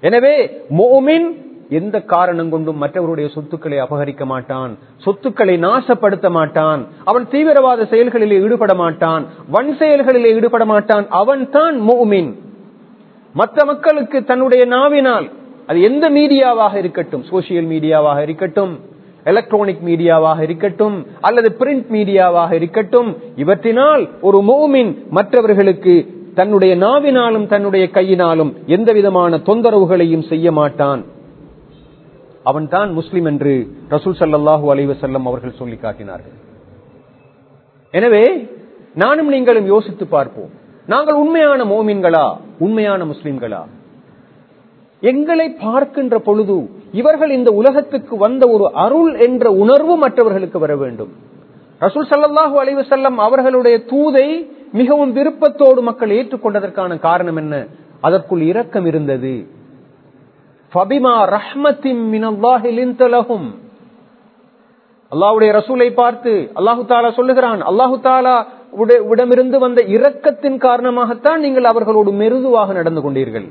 எனவே மோமின் எந்த காரணம் கொண்டும் மற்றவருடைய சொத்துக்களை அபகரிக்க மாட்டான். சொத்துக்களை நாசப்படுத்த மாட்டான். அவன் தீவிரவாத செயல்களிலே ஈடுபட மாட்டான். வன் செயல்களிலே ஈடுபட மாட்டான். அவன் தான் மோமின் மற்ற மக்களுக்கு தன்னுடைய நாவினால் அது எந்த மீடியாவாக இருக்கட்டும் சோசியல் மீடியாவாக இருக்கட்டும் எலக்ட்ரானிக் மீடியாவாக இருக்கட்டும் அல்லது பிரிண்ட் மீடியாவாக இருக்கட்டும் இவற்றினால் ஒரு மோமின் மற்றவர்களுக்கு தன்னுடைய நாவினாலும் தன்னுடைய கையினாலும் எந்த விதமான தொந்தரவுகளையும் செய்ய மாட்டான். அவன் தான் முஸ்லிம் என்று ரசூல் சல்லாஹூ அலைவசல்லம் அவர்கள் சொல்லி காட்டினார்கள். எனவே நானும் நீங்களும் யோசித்து பார்ப்போம். நாங்கள் உண்மையான மோமின்களா? உண்மையான முஸ்லிம்களா? எங்களை பார்க்கின்ற பொழுது இவர்கள் இந்த உலகத்துக்கு வந்த ஒரு அருள் என்ற உணர்வு மற்றவர்களுக்கு வர வேண்டும். ரசூல் சல்லாஹூ அலைவசல்லம் அவர்களுடைய தூதை மிகவும் விருப்பத்தோடு மக்கள் ஏற்றுக்கொண்டதற்கான காரணம் என்ன? அதற்குள் இரக்கம் இருந்தது. அல்லாஹுடைய ரசூலை பார்த்து அல்லாஹு தாலா சொல்லுகிறான் அல்லாஹு தாலா விடமிருந்து வந்த இரக்கத்தின் காரணமாகத்தான் நீங்கள் அவர்களோடு மெருதுவாக நடந்து கொண்டீர்கள்.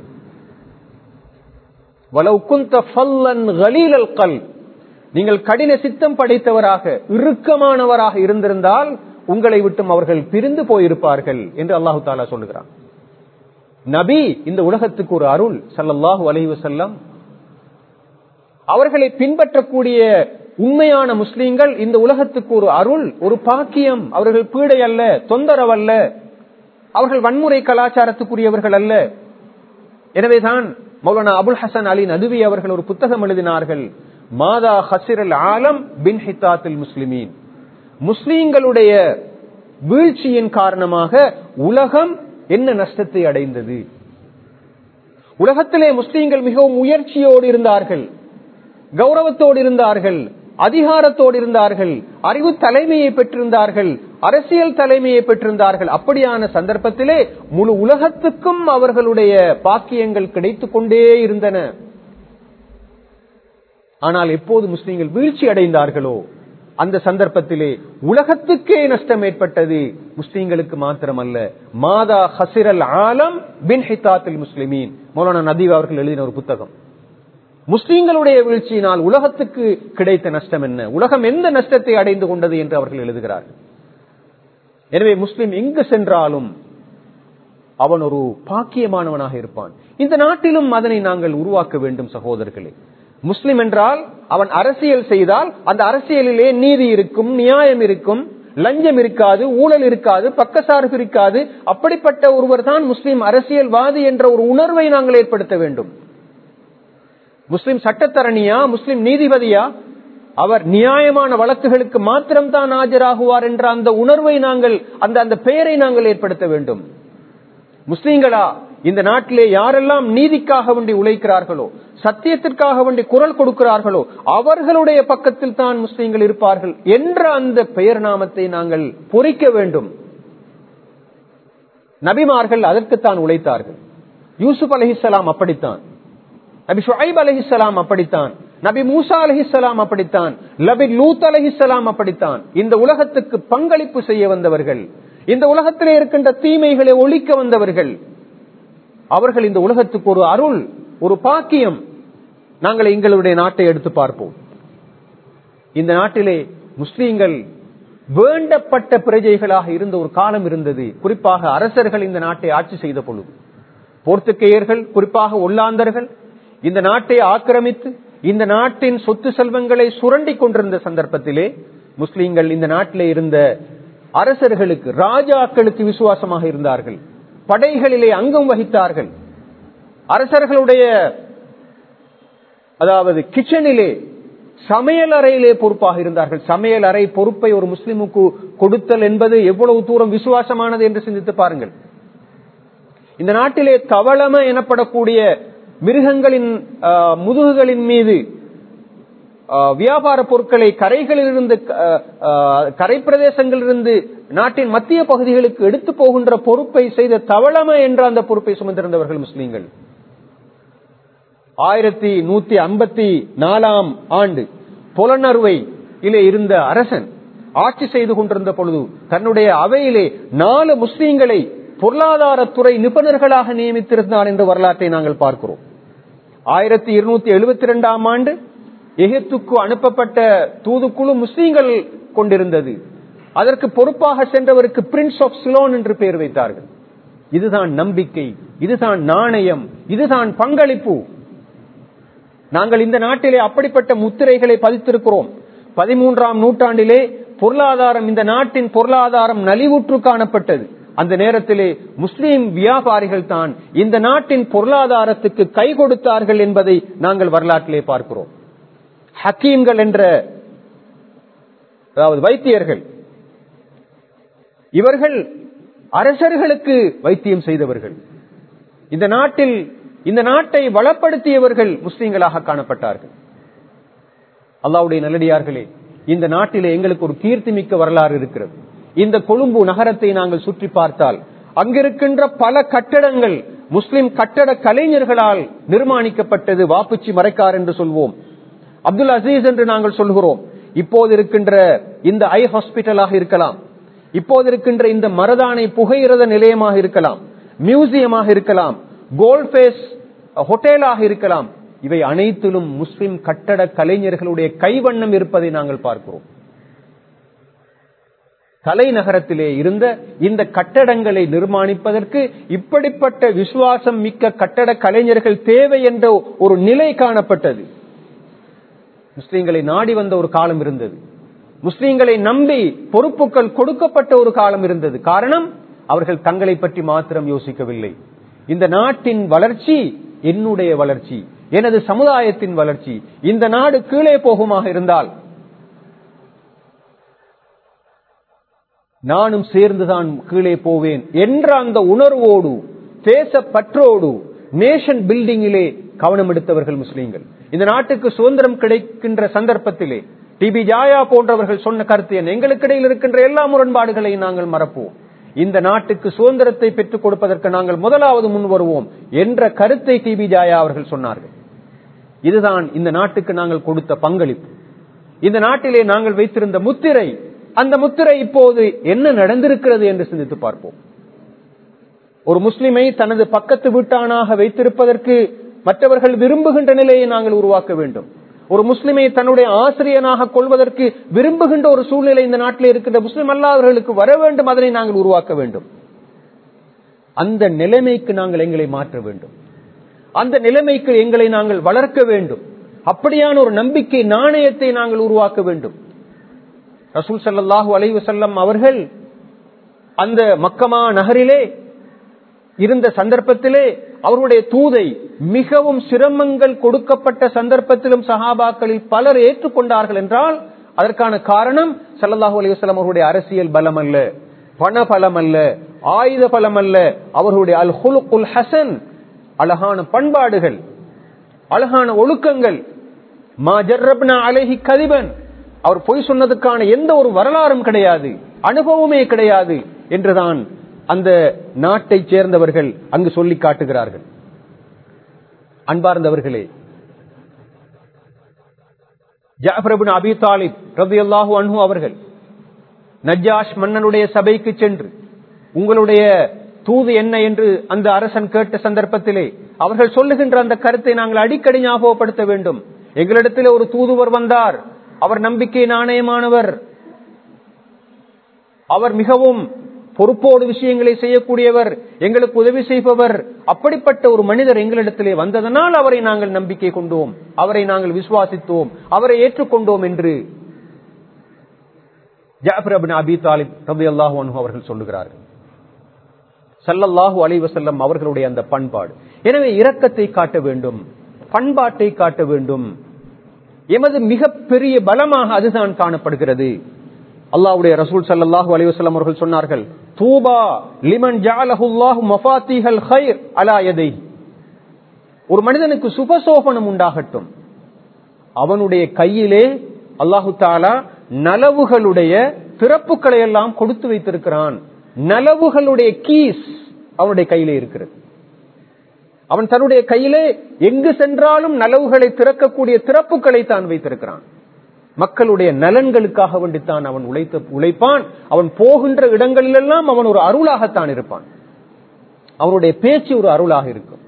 நீங்கள் கடின சித்தம் படைத்தவராக இறுக்கமானவராக இருந்திருந்தால் உங்களை விட்டும் அவர்கள் பிரிந்து போயிருப்பார்கள் என்று அல்லாஹு தாலா சொல்லுகிறான். நபி இந்த உலகத்துக்கு ஒரு அருள் சல்லாஹூ அலைஹி அவர்களை பின்பற்றக்கூடிய உண்மையான முஸ்லீம்கள் இந்த உலகத்துக்கு ஒரு அருள் ஒரு பாக்கியம். அவர்கள் பீடை அல்ல தொந்தரவல்ல அவர்கள் வன்முறை கலாச்சாரத்துக்குரியவர்கள் அல்ல. எனவேதான் மௌலானா அபுல் ஹசன் அலி நதுவி அவர்கள் ஒரு புத்தகம் எழுதினார்கள் மாதா ஹசிரல் ஆலம் பின் ஹித்தாத்தில் முஸ்லிமீன். முஸ்லீம்களுடைய வீழ்ச்சியின் காரணமாக உலகம் என்ன நஷ்டத்தை அடைந்தது? உலகத்திலே முஸ்லீம்கள் மிகவும் உயர்ச்சியோடு இருந்தார்கள் கௌரவத்தோடு இருந்தார்கள். அதிகாரத்தோடு இருந்தார்கள் அறிவு தலைமையை பெற்றிருந்தார்கள் அரசியல் தலைமையை பெற்றிருந்தார்கள். அப்படியான சந்தர்ப்பத்திலே முழு உலகத்துக்கும் அவர்களுடைய பாக்கியங்கள் கிடைத்துக் கொண்டே இருந்தன. ஆனால் எப்போது முஸ்லீம்கள் வீழ்ச்சி அடைந்தார்களோ அந்த சந்தர்ப்பத்திலே உலகத்துக்கே நஷ்டம் ஏற்பட்டது முஸ்லீம்களுக்கு மாத்திரமல்ல. மாதா ஹசிரல் ஆலம் பின் ஹிதாத்தில் முஸ்லிமீன். மௌலானா நதீவ் அவர்கள் எழுதின ஒரு புத்தகம். முஸ்லீம்களுடைய வீழ்ச்சியினால் உலகத்துக்கு கிடைத்த நஷ்டம் என்ன? உலகம் எந்த நஷ்டத்தை அடைந்து கொண்டது என்று அவர்கள் எழுதுகிறார்கள். எனவே முஸ்லிம் எங்கு சென்றாலும் அவன் ஒரு பாக்கியமானவனாக இருப்பான். இந்த நாட்டிலும் அதனை நாங்கள் உருவாக்க வேண்டும் சகோதரர்களே. முஸ்லிம் என்றால் அவன் அரசியல் செய்தால் அந்த அரசியலிலே நீதி இருக்கும் நியாயம் இருக்கும் லஞ்சம் இருக்காது ஊழல் இருக்காது பக்கசார்பு இருக்காது. அப்படிப்பட்ட ஒருவர் தான் முஸ்லிம் அரசியல்வாதி என்ற ஒரு உணர்வை நாங்கள் ஏற்படுத்த வேண்டும். முஸ்லிம் சட்டத்தரணியா முஸ்லிம் நீதிபதியா? அவர் நியாயமான வழக்குகளுக்கு மாத்திரம்தான் ஆஜராகுவார் என்ற அந்த உணர்வை நாங்கள் அந்த அந்த பெயரை நாங்கள் ஏற்படுத்த வேண்டும். முஸ்லீம்களா இந்த நாட்டிலே யாரெல்லாம் நீதிக்காக வேண்டி உழைக்கிறார்களோ சத்தியத்திற்காக வேண்டி குரல் கொடுக்கிறார்களோ அவர்களுடைய பக்கத்தில் தான் முஸ்லீம்கள் இருப்பார்கள் என்ற அந்த பெயர் நாமத்தை நாங்கள் பொறிக்க வேண்டும். நபிமார்கள் அதற்குத்தான் உழைத்தார்கள். யூசுப் அலஹிசலாம் அப்படித்தான். நபி ஷுஐப் அலஹிசலாம் அப்படித்தான். நபி மூசா அலஹிசலாம் அப்படித்தான். நபி லூத் அலஹிசலாம் அப்படித்தான். இந்த உலகத்துக்கு பங்களிப்பு செய்ய வந்தவர்கள் இந்த உலகத்திலே இருக்கின்ற தீமைகளை ஒழிக்க வந்தவர்கள் அவர்கள் இந்த உலகத்துக்கு ஒரு அருள் ஒரு பாக்கியம். நாங்கள் எங்களுடைய நாட்டை எடுத்து பார்ப்போம். இந்த நாட்டிலே முஸ்லீம்கள் வேண்டப்பட்ட பிரஜைகளாக இருந்த ஒரு காலம் இருந்தது. குறிப்பாக அரசர்கள் இந்த நாட்டை ஆட்சி செய்த பொழுது. போர்த்துக்கேயர்கள் குறிப்பாக ஒல்லாந்தர்கள் இந்த நாட்டை ஆக்கிரமித்து இந்த நாட்டின் சொத்து செல்வங்களை சுரண்டி கொண்டிருந்த சந்தர்ப்பத்திலே முஸ்லிம்கள் இந்த நாட்டிலே இருந்த அரசர்களுக்கு ராஜாக்களுக்கு விசுவாசமாக இருந்தார்கள். படைகளிலே அங்கம் வகித்தார்கள். அரசர்களுடைய அதாவது கிச்சனிலே சமையல் அறையிலே பொறுப்பாக இருந்தார்கள். சமையல் அறை பொறுப்பை ஒரு முஸ்லிமுக்கு கொடுத்தல் என்பது எவ்வளவு தூரம் விசுவாசமானது என்று சிந்தித்து பாருங்கள். இந்த நாட்டிலே தவளம எனப்படக்கூடிய மிருகங்களின் முதுகுகளின் மீது வியாபார பொருட்களை கரைகளிலிருந்து கரை பிரதேசங்களிலிருந்து நாட்டின் மத்திய பகுதிகளுக்கு எடுத்து போகின்ற பொறுப்பை செய்த தவளம என்ற அந்த பொறுப்பை சுமந்திருந்தவர்கள் முஸ்லீம்கள். ஆயிரத்தி நூத்தி ஐம்பத்தி நாலாம் ஆண்டு புலனறுவை இலே இருந்த அரசன் ஆட்சி செய்து கொண்டிருந்த பொழுது தன்னுடைய அவையிலே நாலு முஸ்லீம்களை பொருளாதாரத்துறை நிபுணர்களாக நியமித்திருந்தான் என்ற வரலாற்றை நாங்கள் பார்க்கிறோம். ஆயிரத்தி இருநூத்தி எழுபத்தி இரண்டாம் ஆண்டு எகிப்துக்கு அனுப்பப்பட்ட தூதுக்குழு முஸ்லீம்கள் கொண்டிருந்தது. அதற்கு பொறுப்பாக சென்றவருக்கு பிரின்ஸ் ஆஃப் சிலோன் என்று பெயர் வைத்தார்கள். இதுதான் நம்பிக்கை இதுதான் நாணயம் இதுதான் பங்களிப்பு. நாங்கள் இந்த நாட்டிலே அப்படிப்பட்ட முத்திரைகளை பதித்திருக்கிறோம். பதிமூன்றாம் நூற்றாண்டிலே பொருளாதாரம் இந்த நாட்டின் பொருளாதாரம் நலிவுற்று காணப்பட்டது. அந்த நேரத்திலே முஸ்லீம் வியாபாரிகள் தான் இந்த நாட்டின் பொருளாதாரத்துக்கு கை கொடுத்தார்கள் என்பதை நாங்கள் வரலாற்றிலே பார்க்கிறோம். ஹக்கீம்கள் என்ற அதாவது வைத்தியர்கள் இவர்கள் அரசர்களுக்கு வைத்தியம் செய்தவர்கள். இந்த நாட்டில் இந்த நாட்டை வளப்படுத்தியவர்கள் முஸ்லீம்களாக காணப்பட்டார்கள். அல்லாவுடைய நல்லடியார்களே இந்த நாட்டிலே எங்களுக்கு ஒரு கீர்த்தி மிக்க வரலாறு இருக்கிறது. இந்த கொழும்பு நகரத்தை நாங்கள் சுற்றி பார்த்தால் அங்கிருக்கின்ற பல கட்டடங்கள் முஸ்லிம் கட்டட கலைஞர்களால் நிர்மாணிக்கப்பட்டது. வாப்புச்சி மறைக்கார் என்று சொல்வோம். அப்துல் அசீஸ் என்று நாங்கள் சொல்கிறோம். இப்போது இருக்கின்ற இந்த ஐ ஹாஸ்பிட்டலாக இருக்கலாம். இப்போது இருக்கின்ற இந்த மரதானை புகையிரத நிலையமாக இருக்கலாம். மியூசியமாக இருக்கலாம். கோல்பேஸ் ஹோட்டலாக இருக்கலாம். இவை அனைத்திலும் முஸ்லிம் கட்டட கலைஞர்களுடைய கைவண்ணம் இருப்பதை நாங்கள் பார்க்கிறோம். தலைநகரத்திலே இருந்த இந்த கட்டடங்களை நிர்மாணிப்பதற்கு இப்படிப்பட்ட விசுவாசம் மிக்க கட்டட கலைஞர்கள் தேவை என்ற ஒரு நிலை காணப்பட்டது. முஸ்லீம்களை நாடி வந்த ஒரு காலம் இருந்தது. முஸ்லீம்களை நம்பி பொறுப்புகள் கொடுக்கப்பட்ட ஒரு காலம் இருந்தது. காரணம் அவர்கள் தங்களை பற்றி மாத்திரம் யோசிக்கவில்லை. இந்த நாட்டின் வளர்ச்சி என்னுடைய வளர்ச்சி எனது சமுதாயத்தின் வளர்ச்சி இந்த நாடு கீழே போகுமாக இருந்தால் நானும் சேர்ந்துதான் கீழே போவேன் என்ற அந்த உணர்வோடு தேச பற்றோடு நேஷன் பில்டிங்கிலே கவனம் எடுத்தவர்கள் முஸ்லீம்கள். இந்த நாட்டுக்கு சுதந்திரம் கிடைக்கின்ற சந்தர்ப்பத்திலே டிபி ஜாயா போன்றவர்கள் சொன்ன கருத்து என்ன? எங்களுக்கு இடையில் இருக்கின்ற எல்லா முரண்பாடுகளையும் நாங்கள் மறப்போம். இந்த நாட்டுக்கு சுதந்திரத்தை பெற்றுக் கொடுப்பதற்கு நாங்கள் முதலாவது முன் வருவோம் என்ற கருத்தை டிபி ஜாயா அவர்கள் சொன்னார்கள். இதுதான் இந்த நாட்டுக்கு நாங்கள் கொடுத்த பங்களிப்பு. இந்த நாட்டிலே நாங்கள் வைத்திருந்த முத்திரை அந்த முத்திரை இப்போது என்ன நடந்திருக்கிறது என்று சிந்தித்து பார்ப்போம். ஒரு முஸ்லிமை தனது பக்கத்து வீட்டானாக வைத்திருப்பதற்கு மற்றவர்கள் விரும்புகின்ற நிலையை நாங்கள் உருவாக்க வேண்டும். ஒரு முஸ்லிமை தன்னுடைய ஆசிரியனாக கொள்வதற்கு விரும்புகின்ற ஒரு சூழ்நிலை இந்த நாட்டில் இருக்கின்ற முஸ்லிம் அல்லாதவர்களுக்கு வர வேண்டும் அதனை நாங்கள் உருவாக்க வேண்டும். அந்த நிலைமைக்கு நாங்கள் எங்களை மாற்ற வேண்டும். அந்த நிலைமைக்கு எங்களை நாங்கள் வளர்க்க வேண்டும். அப்படியான ஒரு நம்பிக்கை நாணயத்தை நாங்கள் உருவாக்க வேண்டும். ரசூல் சல்லாஹூ அலைவு செல்லம் அவர்கள் அந்த மக்கமா நகரிலே இருந்த சந்தர்ப்பத்திலே அவருடைய தூதை மிகவும் சிரமங்கள் கொடுக்கப்பட்ட சந்தர்ப்பத்திலும் சஹாபாக்களில் பலர் ஏற்றுக்கொண்டார்கள் என்றால் அதற்கான காரணம் சல்லாஹூ அலைவசல்லம் அவருடைய அரசியல் பலம் அல்ல பண பலம் அல்ல ஆயுத பலம் அல்ல அவர்களுடைய அல் ஹுலுக்குல் ஹசன் அழகான பண்பாடுகள் அழகான ஒழுக்கங்கள். மா ஜர்ரப்னா அலஹி கதிபன் அவர் பொய் சொன்னதுக்கான எந்த ஒரு வரலாறும் கிடையாது அனுபவமே கிடையாது என்றுதான் அந்த நாட்டை சேர்ந்தவர்கள் அங்கு சொல்லி காட்டுகிறார்கள். அன்பார்ந்தவர்களே ஜாஃபரபின் அபி தாலிப் ரபியல்லாஹு அன்ஹு அவர்கள் நஜாஷ் மன்னனுடைய சபைக்கு சென்று உங்களுடைய தூது என்ன என்று அந்த அரசன் கேட்ட சந்தர்ப்பத்திலே அவர்கள் சொல்லுகின்ற அந்த கருத்தை நாங்கள் அடிக்கடி ஞாபகப்படுத்த வேண்டும். எங்களிடத்தில் ஒரு தூதுவர் வந்தார். அவர் நம்பிக்கை நாணயமானவர். அவர் மிகவும் பொறுப்போடு விஷயங்களை செய்யக்கூடியவர் எங்களுக்கு உதவி செய்பவர். அப்படிப்பட்ட ஒரு மனிதர் எங்களிடத்திலே வந்ததனால் அவரை நாங்கள் நம்பிக்கை கொண்டோம். அவரை நாங்கள் விசுவாசித்தோம். அவரை ஏற்றுக்கொண்டோம் என்று ஜாஃபர் அபின் அபி தாலிப் ரபி அல்லாஹு அவர்கள் சொல்லுகிறார்கள். சல்லல்லாஹு அலைஹி அவர்களுடைய அந்த பண்பாடு. எனவே இரக்கத்தை காட்ட வேண்டும் பண்பாட்டை காட்ட வேண்டும். எமது மிகப்பெரிய பலமாக அதுதான் காணப்படுகிறது. அல்லாஹ்வுடைய ரசூல் ஸல்லல்லாஹு அலிவசல்லம் அவர்கள் சொன்னார்கள் தூபா லிமன் ஜஅலஹுல்லாஹு ஒரு மனிதனுக்கு சுபசோபனம் உண்டாகட்டும். அவனுடைய கையிலே அல்லாஹு தாலா நலவுகளுடைய திறப்புகளை எல்லாம் கொடுத்து வைத்திருக்கிறான். நலவுகளுடைய கீஸ் அவனுடைய கையிலே இருக்கிறது. அவன் தன்னுடைய கையிலே எங்கு சென்றாலும் நலவுகளை திறக்கக்கூடிய திறப்புகளை தான் வைத்திருக்கிறான். மக்களுடைய நலன்களுக்காக வேண்டித்தான் அவன் உழைத்த உழைப்பான். அவன் போகின்ற இடங்களிலெல்லாம் அவன் ஒரு அருளாகத்தான் இருப்பான். அவனுடைய பேச்சு ஒரு அருளாக இருக்கும்.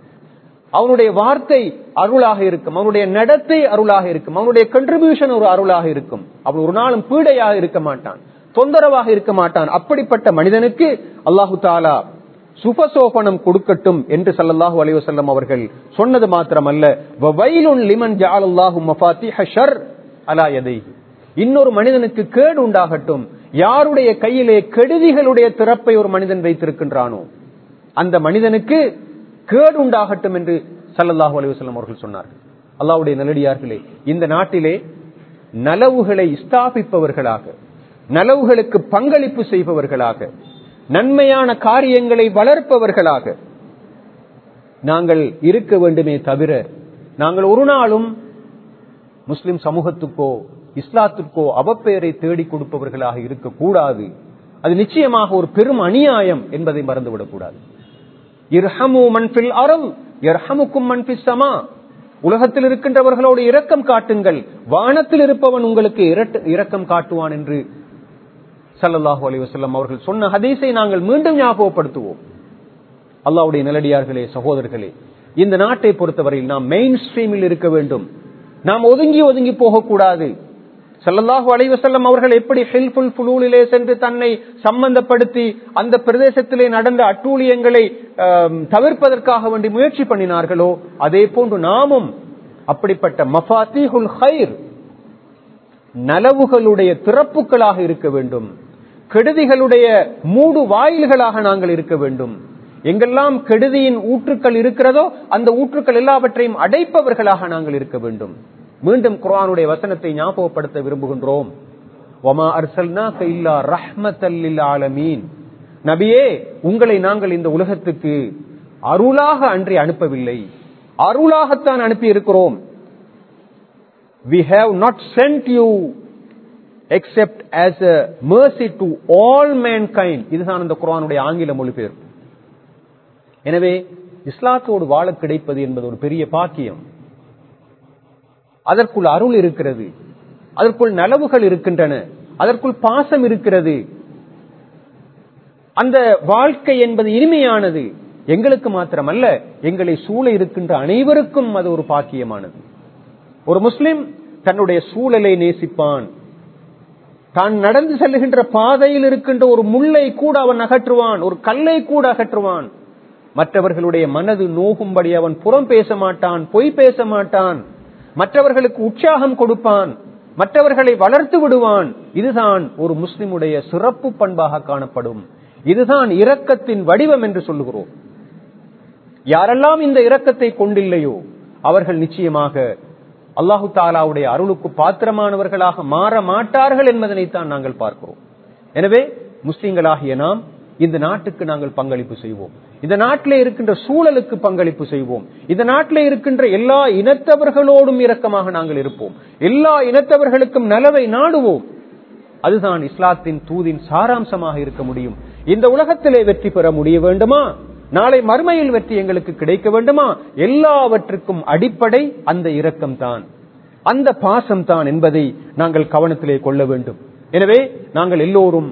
அவனுடைய வார்த்தை அருளாக இருக்கும். அவனுடைய நடத்தை அருளாக இருக்கும். அவனுடைய கண்ட்ரிபியூஷன் ஒரு அருளாக இருக்கும். அவன் ஒரு நாளும் பீடையாக இருக்க மாட்டான். தொந்தரவாக இருக்க மாட்டான். அப்படிப்பட்ட மனிதனுக்கு அல்லாஹு தாலா சுபசோபனம் கொடுக்கட்டும் என்று சல்லல்லாஹு அலைஹி வஸல்லம் அவர்கள் சொன்னது மாத்திரமல்ல. வவைலுன் லிமன் ஜஅலல்லாஹு மஃபாத்திஹ ஷர் அலா யதைஹி. இன்னொரு மனிதனுக்கு கேடு உண்டாகட்டும். யாருடைய கையிலே கெடுதிகளுடைய திறப்பை ஒரு மனிதன் வைத்திருக்கின்றானோ அந்த மனிதனுக்கு கேடு உண்டாகட்டும் என்று சல்லல்லாஹு அலைஹி அவர்கள் சொன்னார்கள். அல்லாவுடைய நல்லடியார்களே இந்த நாட்டிலே நலவுகளை ஸ்தாபிப்பவர்களாக நலவுகளுக்கு பங்களிப்பு செய்பவர்களாக நன்மையான காரியங்களை வளர்ப்பவர்களாக. நாங்கள் இருக்க வேண்டுமே தவிர நாங்கள் ஒரு நாளும் முஸ்லிம் சமூகத்துக்கோ இஸ்லாத்துக்கோ அவப்பெயரை தேடி கொடுப்பவர்களாக இருக்கக்கூடாது. அது நிச்சயமாக ஒரு பெரும் அநியாயம் என்பதை மறந்துவிடக் கூடாது இர்ஹமு உலகத்தில் இருக்கின்றவர்களோடு இரக்கம் காட்டுங்கள். வானத்தில் இருப்பவன் உங்களுக்கு இரக்கம் காட்டுவான் என்று சல்லாஹூ அலைஹி வஸல்லம் அவர்கள் சொன்ன ஹதீஸை நாங்கள் மீண்டும் ஞாபகப்படுத்துவோம். அல்லாவுடைய நிலடியார்களே சகோதரர்களே இந்த நாட்டை பொறுத்தவரையில் நாம் மெயின் ஸ்ட்ரீமில் இருக்க வேண்டும். நாம் ஒதுங்கி ஒதுங்கி போகக்கூடாது. ஸல்லல்லாஹு அலைவசல்லம் அவர்கள் எப்படி ஹெல்ப்ஃபுல் புலூலிலே சென்று தன்னை சம்பந்தப்படுத்தி அந்த பிரதேசத்திலே நடந்த அட்டூழியங்களை தவிர்ப்பதற்காக வேண்டி முயற்சி பண்ணினார்களோ அதே போன்று நாமும் அப்படிப்பட்ட மஃபாத்திஹுல் ஹைர் நலவுகளுடைய திறப்புகளாக இருக்க வேண்டும். கெடுதிகளுடைய மூடு வாயில்களாக நாங்கள் இருக்க வேண்டும். எங்கெல்லாம் கெடுதியின் ஊற்றுக்கள் இருக்கிறதோ அந்த ஊற்றுக்கள் எல்லாவற்றையும் அடைப்பவர்களாக நாங்கள் இருக்க வேண்டும். மீண்டும் குரானுடைய வசனத்தை ஞாபகப்படுத்த விரும்புகின்றோம். வமா அர்சல்னா இல்லா நபியே உங்களை நாங்கள் இந்த உலகத்துக்கு அருளாக அன்றி அனுப்பவில்லை. அருளாகத்தான் அனுப்பி இருக்கிறோம் we have not sent you except as a mercy to all mankind. இதுதான் இந்த குர்ஆனுடைய ஆங்கில மொழிபெயர்ப்பு. எனவே இஸ்லாத்தோடு வாழ கிடைப்பது என்பது ஒரு பெரிய பாக்கியம். அதற்குள் அருள் இருக்கிறது. அதற்குள் நலவுகள் இருக்கின்றன. அதற்குள் பாசம் இருக்கிறது. அந்த வாழ்க்கை என்பது இனிமையானது. எங்களுக்கு மாத்திரமல்ல எங்களை சூழ இருக்கின்ற அனைவருக்கும் அது ஒரு பாக்கியமானது. ஒரு முஸ்லிம் தன்னுடைய சூழலை நேசிப்பான். தான் நடந்து செல்லுகின்ற பாதையில் இருக்கின்ற ஒரு முள்ளை கூட அவன் அகற்றுவான் ஒரு கல்லை கூட அகற்றுவான். மற்றவர்களுடைய மனது நோகும்படி அவன் புறம் பேச மாட்டான் பொய் பேச மாட்டான். மற்றவர்களுக்கு உற்சாகம் கொடுப்பான் மற்றவர்களை வளர்த்து விடுவான். இதுதான் ஒரு முஸ்லிமுடைய சிறப்பு பண்பாக காணப்படும். இதுதான் இரக்கத்தின் வடிவம் என்று சொல்லுகிறோம். யாரெல்லாம் இந்த இரக்கத்தை கொண்டில்லையோ அவர்கள் நிச்சயமாக அல்லாஹு தாலாவுடைய அருளுக்கு பாத்திரமானவர்களாக மாற மாட்டார்கள் என்பதனைத்தான் நாங்கள் பார்க்கிறோம். எனவே முஸ்லிம்களாகிய நாம் இந்த நாட்டுக்கு நாங்கள் பங்களிப்பு செய்வோம். இந்த நாட்டிலே இருக்கின்ற சூழலுக்கு பங்களிப்பு செய்வோம். இந்த நாட்டிலே இருக்கின்ற எல்லா இனத்தவர்களோடும் இரக்கமாக நாங்கள் இருப்போம். எல்லா இனத்தவர்களுக்கும் நலவை நாடுவோம். அதுதான் இஸ்லாத்தின் தூதின் சாராம்சமாக இருக்க முடியும். இந்த உலகத்திலே வெற்றி பெற முடிய வேண்டுமா? நாளை மறுமையில் வெற்றி எங்களுக்கு கிடைக்க வேண்டுமா? எல்லாவற்றுக்கும் அடிப்படை அந்த இரக்கம் தான் அந்த பாசம் தான் என்பதை நாங்கள் கவனத்திலே கொள்ள வேண்டும். எனவே நாங்கள் எல்லோரும்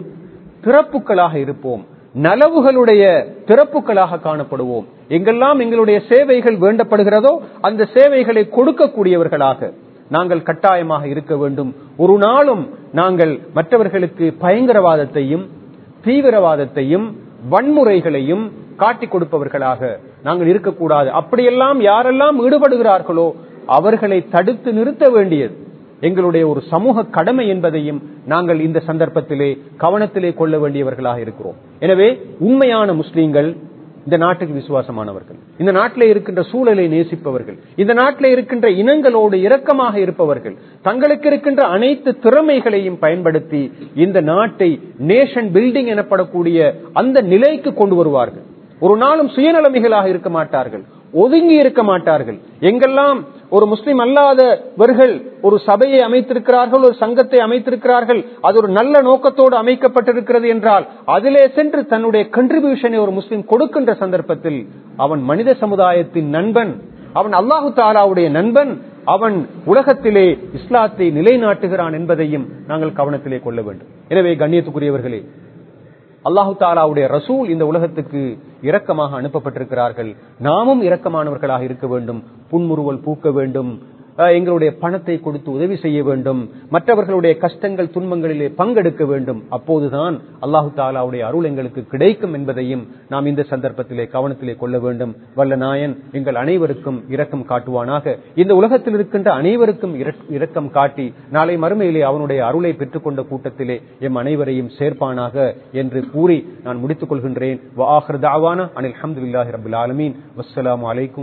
பிறப்புகளாக இருப்போம். நலவுகளுடைய திறப்புகளாக காணப்படுவோம். எங்கெல்லாம் எங்களுடைய சேவைகள் வேண்டப்படுகிறதோ அந்த சேவைகளை கொடுக்கக்கூடியவர்களாக நாங்கள் கட்டாயமாக இருக்க வேண்டும். ஒரு நாளும் நாங்கள் மற்றவர்களுக்கு பயங்கரவாதத்தையும் தீவிரவாதத்தையும் வன்முறைகளையும் காட்டிக் கொடுப்பவர்களாக நாங்கள் இருக்கக்கூடாது. அப்படியெல்லாம் யாரெல்லாம் ஈடுபடுகிறார்களோ அவர்களை தடுத்து நிறுத்த வேண்டியது எங்களுடைய ஒரு சமூக கடமை என்பதையும் நாங்கள் இந்த சந்தர்ப்பத்திலே கவனத்திலே கொள்ள வேண்டியவர்களாக இருக்கிறோம். எனவே உண்மையான முஸ்லீம்கள் இந்த நாட்டுக்கு விசுவாசமானவர்கள். இந்த நாட்டில் இருக்கின்ற சூழலை நேசிப்பவர்கள். இந்த நாட்டில் இருக்கின்ற இனங்களோடு இரக்கமாக இருப்பவர்கள். தங்களுக்கு இருக்கின்ற அனைத்து திறமைகளையும் பயன்படுத்தி இந்த நாட்டை நேஷன் பில்டிங் எனப்படக்கூடிய அந்த நிலைக்கு கொண்டு வருவார்கள். ஒரு நாளும் சுயநலமிகளாக இருக்க மாட்டார்கள். ஒதுங்கி இருக்க மாட்டார்கள். எங்கெல்லாம் ஒரு முஸ்லிம் அல்லாதவர்கள் ஒரு சபையை அமைத்திருக்கிறார்கள் ஒரு சங்கத்தை அமைத்திருக்கிறார்கள் அது ஒரு நல்ல நோக்கத்தோடு அமைக்கப்பட்டிருக்கிறது என்றால் அதிலே சென்று தன்னுடைய கண்ட்ரிபியூஷனை ஒரு முஸ்லிம் கொடுக்கின்ற சந்தர்ப்பத்தில் அவன் மனித சமுதாயத்தின் நண்பன் அவன் அல்லாஹு தாலாவுடைய நண்பன் அவன் உலகத்திலே இஸ்லாத்தை நிலைநாட்டுகிறான் என்பதையும் நாங்கள் கவனத்திலே கொள்ள வேண்டும். எனவே கண்ணியத்துக்குரியவர்களே அல்லாஹு தாலாவுடைய ரசூல் இந்த உலகத்துக்கு இரக்கமாக அனுப்பப்பட்டிருக்கிறார்கள். நாமும் இரக்கமானவர்களாக இருக்க வேண்டும். புன்முறுவல் பூக்க வேண்டும். எங்களுடைய பணத்தை கொடுத்து உதவி செய்ய வேண்டும். மற்றவர்களுடைய கஷ்டங்கள் துன்பங்களிலே பங்கெடுக்க வேண்டும். அப்போதுதான் அல்லாஹு தாலாவுடைய அருள் எங்களுக்கு கிடைக்கும் என்பதையும் நாம் இந்த சந்தர்ப்பத்திலே கவனத்திலே கொள்ள வேண்டும். வல்ல நாயன் எங்கள் அனைவருக்கும் இரக்கம் காட்டுவானாக. இந்த உலகத்தில் இருக்கின்ற அனைவருக்கும் இரக்கம் காட்டி நாளை மறுமையிலே அவனுடைய அருளை பெற்றுக்கொண்ட கூட்டத்திலே எம் அனைவரையும் சேர்ப்பானாக என்று கூறி நான் முடித்துக் கொள்கின்றேன். வ ஆஹிர் தஅவானா அனில் ஹம்துலில்லாஹி ஆலமீன். வசலாம் அலைக்கும்